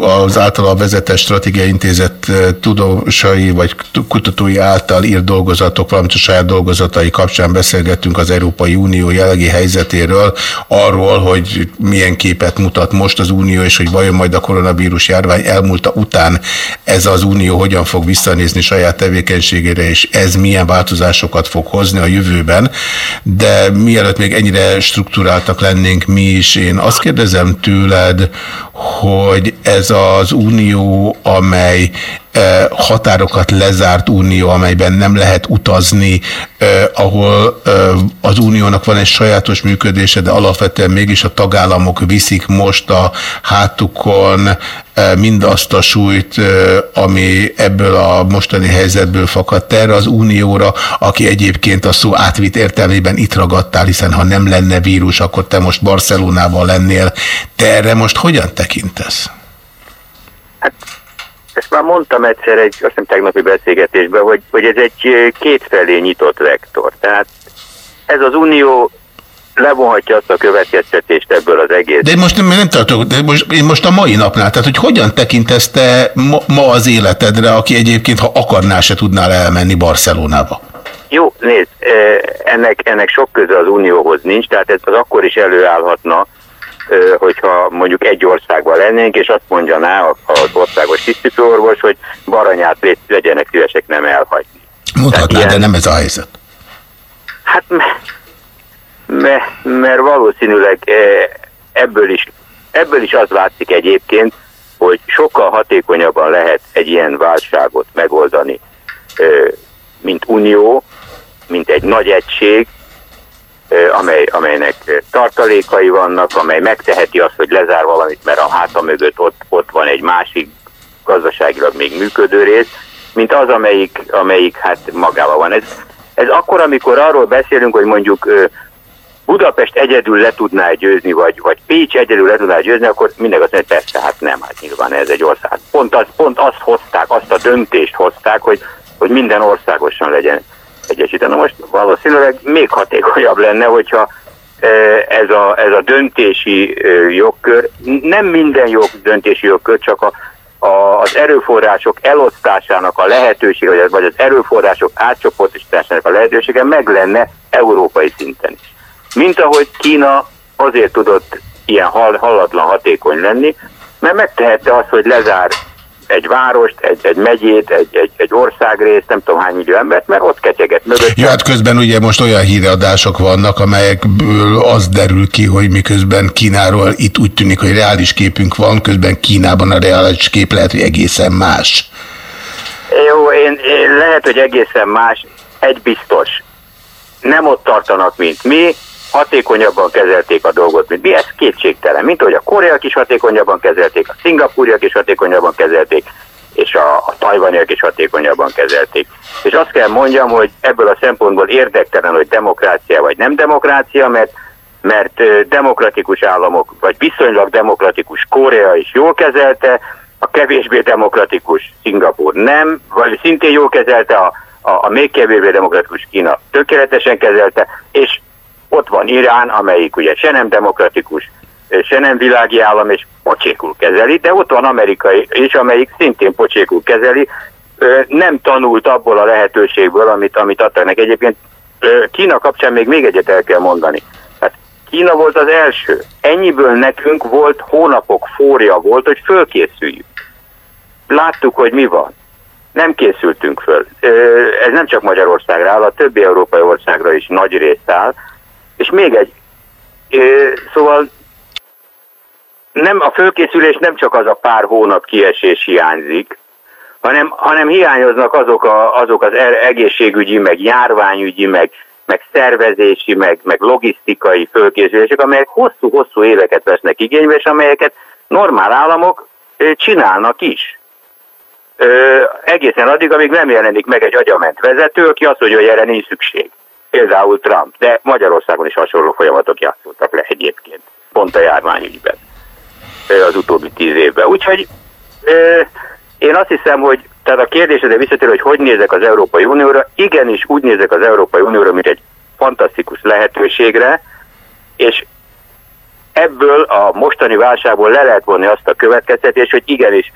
az általa vezetett stratégiai intézet tudósai vagy kutatói által írt dolgozatok, valamint a saját dolgozatai kapcsán beszélgettünk az Európai Unió jelenlegi helyzetéről, arról, hogy milyen képet mutat most az Unió, és hogy vajon majd a koronavírus járvány elmúlta után ez az Unió hogyan fog visszanézni saját tevékenységére, és ez milyen változásokat fog hozni a jövőben. De mielőtt még ennyire struktúráltak lennénk mi is, én azt kérdezem tőled, hogy ez az unió, amely határokat lezárt unió, amelyben nem lehet utazni, ahol az uniónak van egy sajátos működése, de alapvetően mégis a tagállamok viszik most a hátukon mindazt a súlyt, ami ebből a mostani helyzetből fakadt erre az unióra, aki egyébként a szó átvitt értelmében itt ragadtál, hiszen ha nem lenne vírus, akkor te most Barcelonában lennél. Te erre most hogyan tekintesz? Ezt már mondtam egyszer egy, azt hiszem tegnapi beszélgetésben, hogy, hogy ez egy kétfelé nyitott vektor. Tehát ez az unió levonhatja azt a következtetést ebből az egész. De most nem, nem tartok, de most, én most a mai napnál, tehát hogy hogyan tekintesz te ma, ma az életedre, aki egyébként, ha akarnál, se tudnál elmenni Barcelonába? Jó, nézd, ennek, ennek sok köze az unióhoz nincs, tehát ez az akkor is előállhatna, hogyha mondjuk egy országban lennénk, és azt mondjaná az országos tisztítőorvos, hogy baranyát legyenek szívesek nem elhagyni. Mondhatná, ilyen- de nem ez a helyzet. Hát, mert, mert valószínűleg ebből is, ebből is az látszik egyébként, hogy sokkal hatékonyabban lehet egy ilyen válságot megoldani, mint unió, mint egy nagy egység, amely, amelynek tartalékai vannak, amely megteheti azt, hogy lezár valamit, mert a háta mögött ott, ott van egy másik gazdaságilag még működő rész, mint az, amelyik, amelyik hát magában van. Ez, ez akkor, amikor arról beszélünk, hogy mondjuk Budapest egyedül le tudná győzni, vagy, vagy Pécs egyedül le tudná győzni, akkor mindenki azt mondja, hogy persze, hát nem, hát nyilván ez egy ország. Pont, az, pont azt hozták, azt a döntést hozták, hogy, hogy minden országosan legyen egyesítve. Na most valószínűleg még hatékonyabb lenne, hogyha ö, ez a, ez a döntési ö, jogkör, nem minden jog döntési jogkör, csak a, a, az erőforrások elosztásának a lehetősége, vagy vagy az erőforrások átcsoportosításának a lehetősége meg lenne európai szinten is. Mint ahogy Kína azért tudott ilyen hal, hallatlan hatékony lenni, mert megtehette azt, hogy lezár egy várost, egy, egy megyét, egy, egy, egy országrészt, nem tudom hány millió embert, mert ott ketyeget mögött. Ja, hát közben ugye most olyan híradások vannak, amelyekből az derül ki, hogy miközben Kínáról itt úgy tűnik, hogy reális képünk van, közben Kínában a reális kép lehet, hogy egészen más. Jó, én, én lehet, hogy egészen más, egy biztos. Nem ott tartanak, mint mi, hatékonyabban kezelték a dolgot, mint mi, ez kétségtelen. Mint hogy a koreaiak is hatékonyabban kezelték, a szingapúriak is hatékonyabban kezelték, és a, a tajvaniak is hatékonyabban kezelték. És azt kell mondjam, hogy ebből a szempontból érdektelen, hogy demokrácia vagy nem demokrácia, mert mert demokratikus államok, vagy viszonylag demokratikus Korea is jól kezelte, a kevésbé demokratikus Szingapúr nem, vagy szintén jól kezelte, a, a, a még kevésbé demokratikus Kína tökéletesen kezelte, és ott van Irán, amelyik ugye se nem demokratikus, se nem világi állam, és pocsékul kezeli, de ott van Amerika is, amelyik szintén pocsékul kezeli, nem tanult abból a lehetőségből, amit, amit adtak. Egyébként Kína kapcsán még még egyet el kell mondani. Hát Kína volt az első. Ennyiből nekünk volt hónapok fória volt, hogy fölkészüljük. Láttuk, hogy mi van. Nem készültünk föl. Ez nem csak Magyarországra áll, a többi európai országra is nagy részt áll. És még egy. Ö, Szóval nem, a fölkészülés nem csak az a pár hónap kiesés hiányzik, hanem, hanem hiányoznak azok, a, azok az er- egészségügyi, meg járványügyi, meg, meg szervezési, meg, meg logisztikai fölkészülések, amelyek hosszú-hosszú éveket vesznek igénybe, és amelyeket normál államok csinálnak is. Ö, egészen addig, amíg nem jelenik meg egy agyament vezető, aki azt mondja, hogy erre nincs szükség. Például Trump, de Magyarországon is hasonló folyamatok játszottak le egyébként, pont a járványügyben az utóbbi tíz évben. Úgyhogy én azt hiszem, hogy tehát a kérdésedre visszatér, hogy hogy nézek az Európai Unióra, igenis úgy nézek az Európai Unióra, mint egy fantasztikus lehetőségre, és ebből a mostani válságból le lehet vonni azt a következtetést, hogy igenis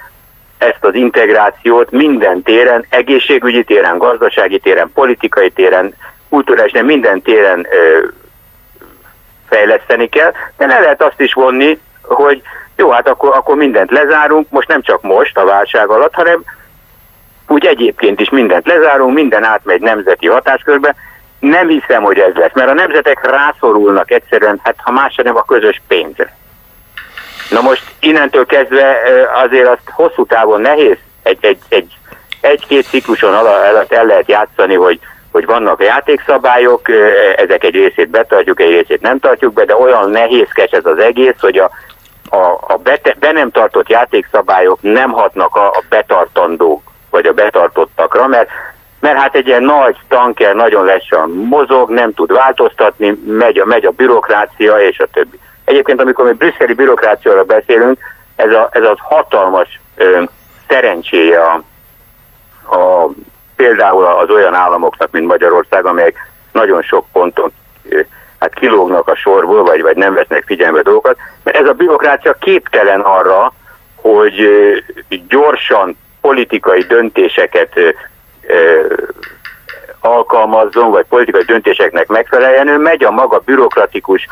ezt az integrációt minden téren, egészségügyi téren, gazdasági téren, politikai téren, kulturális, nem minden téren ö, fejleszteni kell, de le lehet azt is vonni, hogy jó, hát akkor, akkor mindent lezárunk, most nem csak most a válság alatt, hanem úgy egyébként is mindent lezárunk, minden átmegy nemzeti hatáskörbe. Nem hiszem, hogy ez lesz, mert a nemzetek rászorulnak egyszerűen, hát ha más sem nem a közös pénzre. Na most innentől kezdve azért azt hosszú távon nehéz egy, egy, egy, egy-két cikluson ala- alatt el lehet játszani, hogy, hogy vannak játékszabályok, ezek egy részét betartjuk, egy részét nem tartjuk be, de olyan nehézkes ez az egész, hogy a, a, a bete, be nem tartott játékszabályok nem hatnak a, a betartandó, vagy a betartottakra, mert, mert hát egy ilyen nagy tanker nagyon lassan mozog, nem tud változtatni, megy a, megy a bürokrácia és a többi. Egyébként, amikor mi brüsszeli bürokráciára beszélünk, ez, a, ez az hatalmas ö, szerencséje a, a, például az olyan államoknak, mint Magyarország, amelyek nagyon sok ponton hát kilógnak a sorból, vagy, vagy nem vesznek figyelembe dolgokat, mert ez a bürokrácia képtelen arra, hogy gyorsan politikai döntéseket alkalmazzon, vagy politikai döntéseknek megfeleljen, ő megy a maga bürokratikus,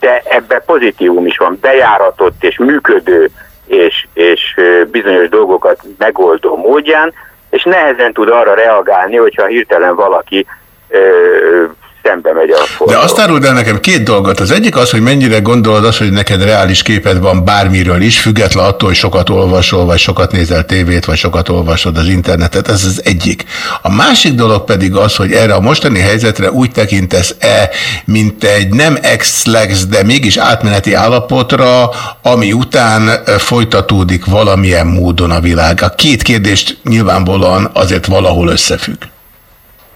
de ebben pozitívum is van, bejáratott és működő és, és bizonyos dolgokat megoldó módján, és nehezen tud arra reagálni, hogyha hirtelen valaki szembe megy a De forró. azt áruld el nekem két dolgot. Az egyik az, hogy mennyire gondolod azt, hogy neked reális képed van bármiről is, független attól, hogy sokat olvasol, vagy sokat nézel tévét, vagy sokat olvasod az internetet. Ez az egyik. A másik dolog pedig az, hogy erre a mostani helyzetre úgy tekintesz-e, mint egy nem ex-lex, de mégis átmeneti állapotra, ami után eh, folytatódik valamilyen módon a világ. A két kérdést nyilvánvalóan azért valahol összefügg.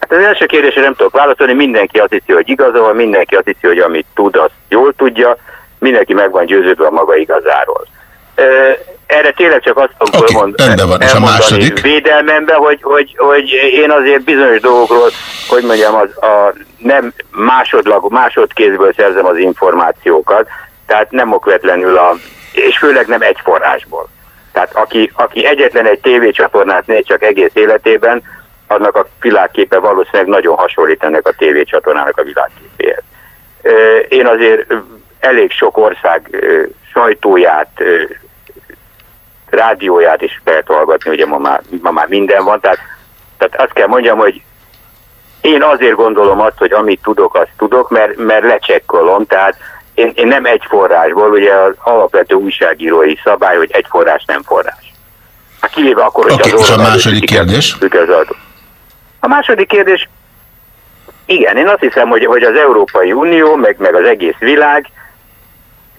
Hát az első kérdésre nem tudok válaszolni, mindenki azt hiszi, hogy igaza van, mindenki azt hiszi, hogy amit tud, azt jól tudja, mindenki meg van győződve a maga igazáról. Erre tényleg csak azt tudom elmond, rendben van. És a második? védelmembe, hogy, hogy, hogy én azért bizonyos dolgokról, hogy mondjam, az, a, nem másodlag, másodkézből szerzem az információkat, tehát nem okvetlenül a, és főleg nem egy forrásból. Tehát aki, aki egyetlen egy tévécsatornát néz csak egész életében, annak a világképe valószínűleg nagyon hasonlít ennek a tévécsatornának a világképéhez. Én azért elég sok ország sajtóját, rádióját is lehet hallgatni, ugye ma már, ma már minden van, tehát, tehát azt kell mondjam, hogy én azért gondolom azt, hogy amit tudok, azt tudok, mert, mert lecsekkolom, tehát én, én nem egy forrásból, ugye az alapvető újságírói szabály, hogy egy forrás nem forrás. Hát kivéve akkor, hogy Oké, az és a második kérdés? ütközött. A második kérdés, igen, én azt hiszem, hogy, hogy az Európai Unió, meg, meg az egész világ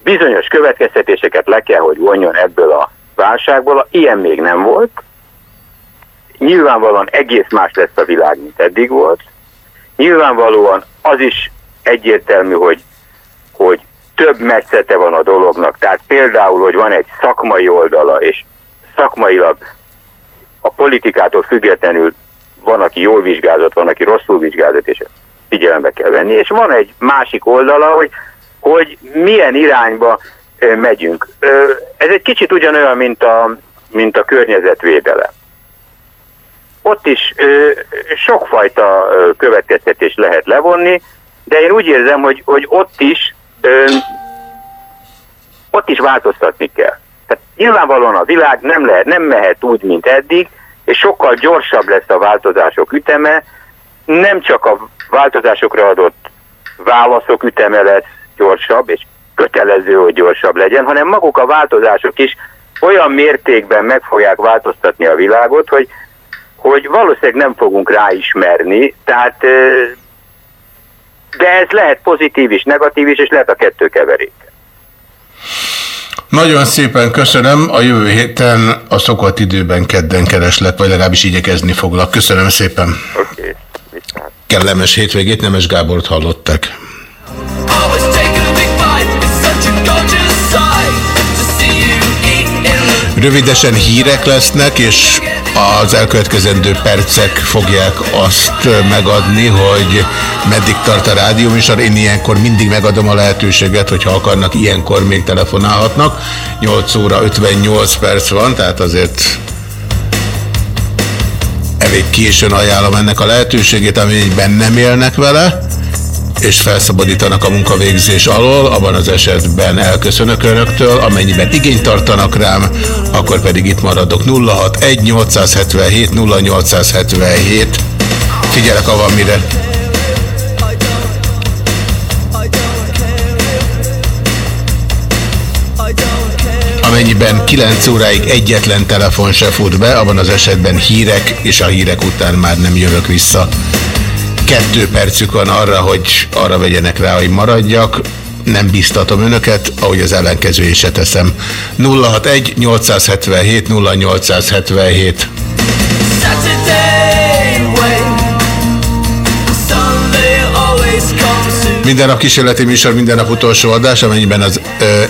bizonyos következtetéseket le kell, hogy vonjon ebből a válságból. Ilyen még nem volt. Nyilvánvalóan egész más lesz a világ, mint eddig volt. Nyilvánvalóan az is egyértelmű, hogy, hogy több metszete van a dolognak. Tehát például, hogy van egy szakmai oldala, és szakmailag a politikától függetlenül van, aki jól vizsgázott, van, aki rosszul vizsgázott, és figyelembe kell venni. És van egy másik oldala, hogy, hogy milyen irányba megyünk. Ez egy kicsit ugyanolyan, mint a, mint a környezetvédelem. Ott is sokfajta következtetés lehet levonni, de én úgy érzem, hogy, hogy ott is ott is változtatni kell. Tehát nyilvánvalóan a világ nem, lehet, nem mehet úgy, mint eddig, és sokkal gyorsabb lesz a változások üteme, nem csak a változásokra adott válaszok üteme lesz gyorsabb, és kötelező, hogy gyorsabb legyen, hanem maguk a változások is olyan mértékben meg fogják változtatni a világot, hogy, hogy valószínűleg nem fogunk ráismerni, tehát de ez lehet pozitív is, negatív is, és lehet a kettő keverék. Nagyon szépen köszönöm. A jövő héten a szokott időben kedden kereslek, vagy legalábbis igyekezni foglak. Köszönöm szépen. Oké. Kellemes hétvégét, Nemes Gábort hallották. Rövidesen hírek lesznek, és az elkövetkezendő percek fogják azt megadni, hogy meddig tart a rádióműsor. Én ilyenkor mindig megadom a lehetőséget, hogyha akarnak, ilyenkor még telefonálhatnak. 8 óra 58 perc van, tehát azért elég későn ajánlom ennek a lehetőségét, amelyikben nem élnek vele és felszabadítanak a munkavégzés alól, abban az esetben elköszönök önöktől, amennyiben igényt tartanak rám, akkor pedig itt maradok 061 877 0877. Figyelek, ha van mire. Amennyiben 9 óráig egyetlen telefon se fut be, abban az esetben hírek, és a hírek után már nem jövök vissza. Kettő percük van arra, hogy arra vegyenek rá, hogy maradjak. Nem biztatom önöket, ahogy az ellenkezőjét se teszem. 061 877 0877 Saturday Minden nap kísérleti műsor, minden nap utolsó adás, amennyiben az,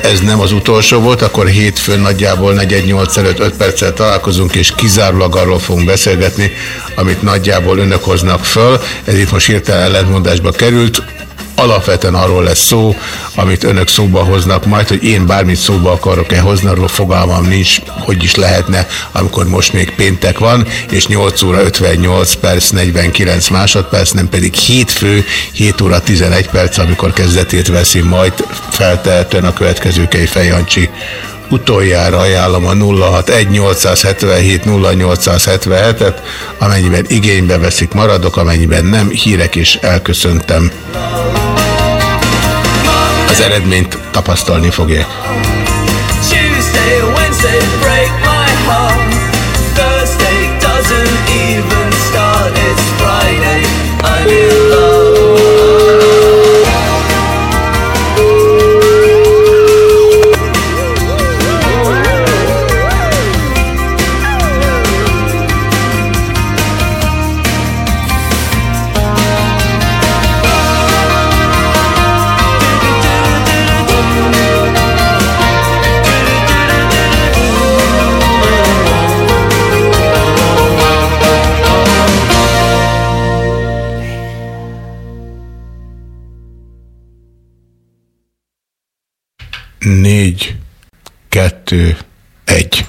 ez nem az utolsó volt, akkor hétfőn nagyjából 418 előtt 5 perccel találkozunk, és kizárólag arról fogunk beszélgetni, amit nagyjából önök hoznak föl. Ez itt most hirtelen ellentmondásba került. Alapvetően arról lesz szó, amit önök szóba hoznak majd, hogy én bármit szóba akarok-e hozni, arról fogalmam nincs, hogy is lehetne, amikor most még péntek van, és 8 óra 58 perc, 49 másodperc, nem pedig hétfő, 7 óra 11 perc, amikor kezdetét veszi majd feltehetően a következő Kejfej Jancsi. Utoljára ajánlom a 061 877 0877-et, amennyiben igénybe veszik, maradok, amennyiben nem, hírek és elköszöntem. Az eredményt tapasztalni fogják. Tuesday, Wednesday Négy, kettő, egy.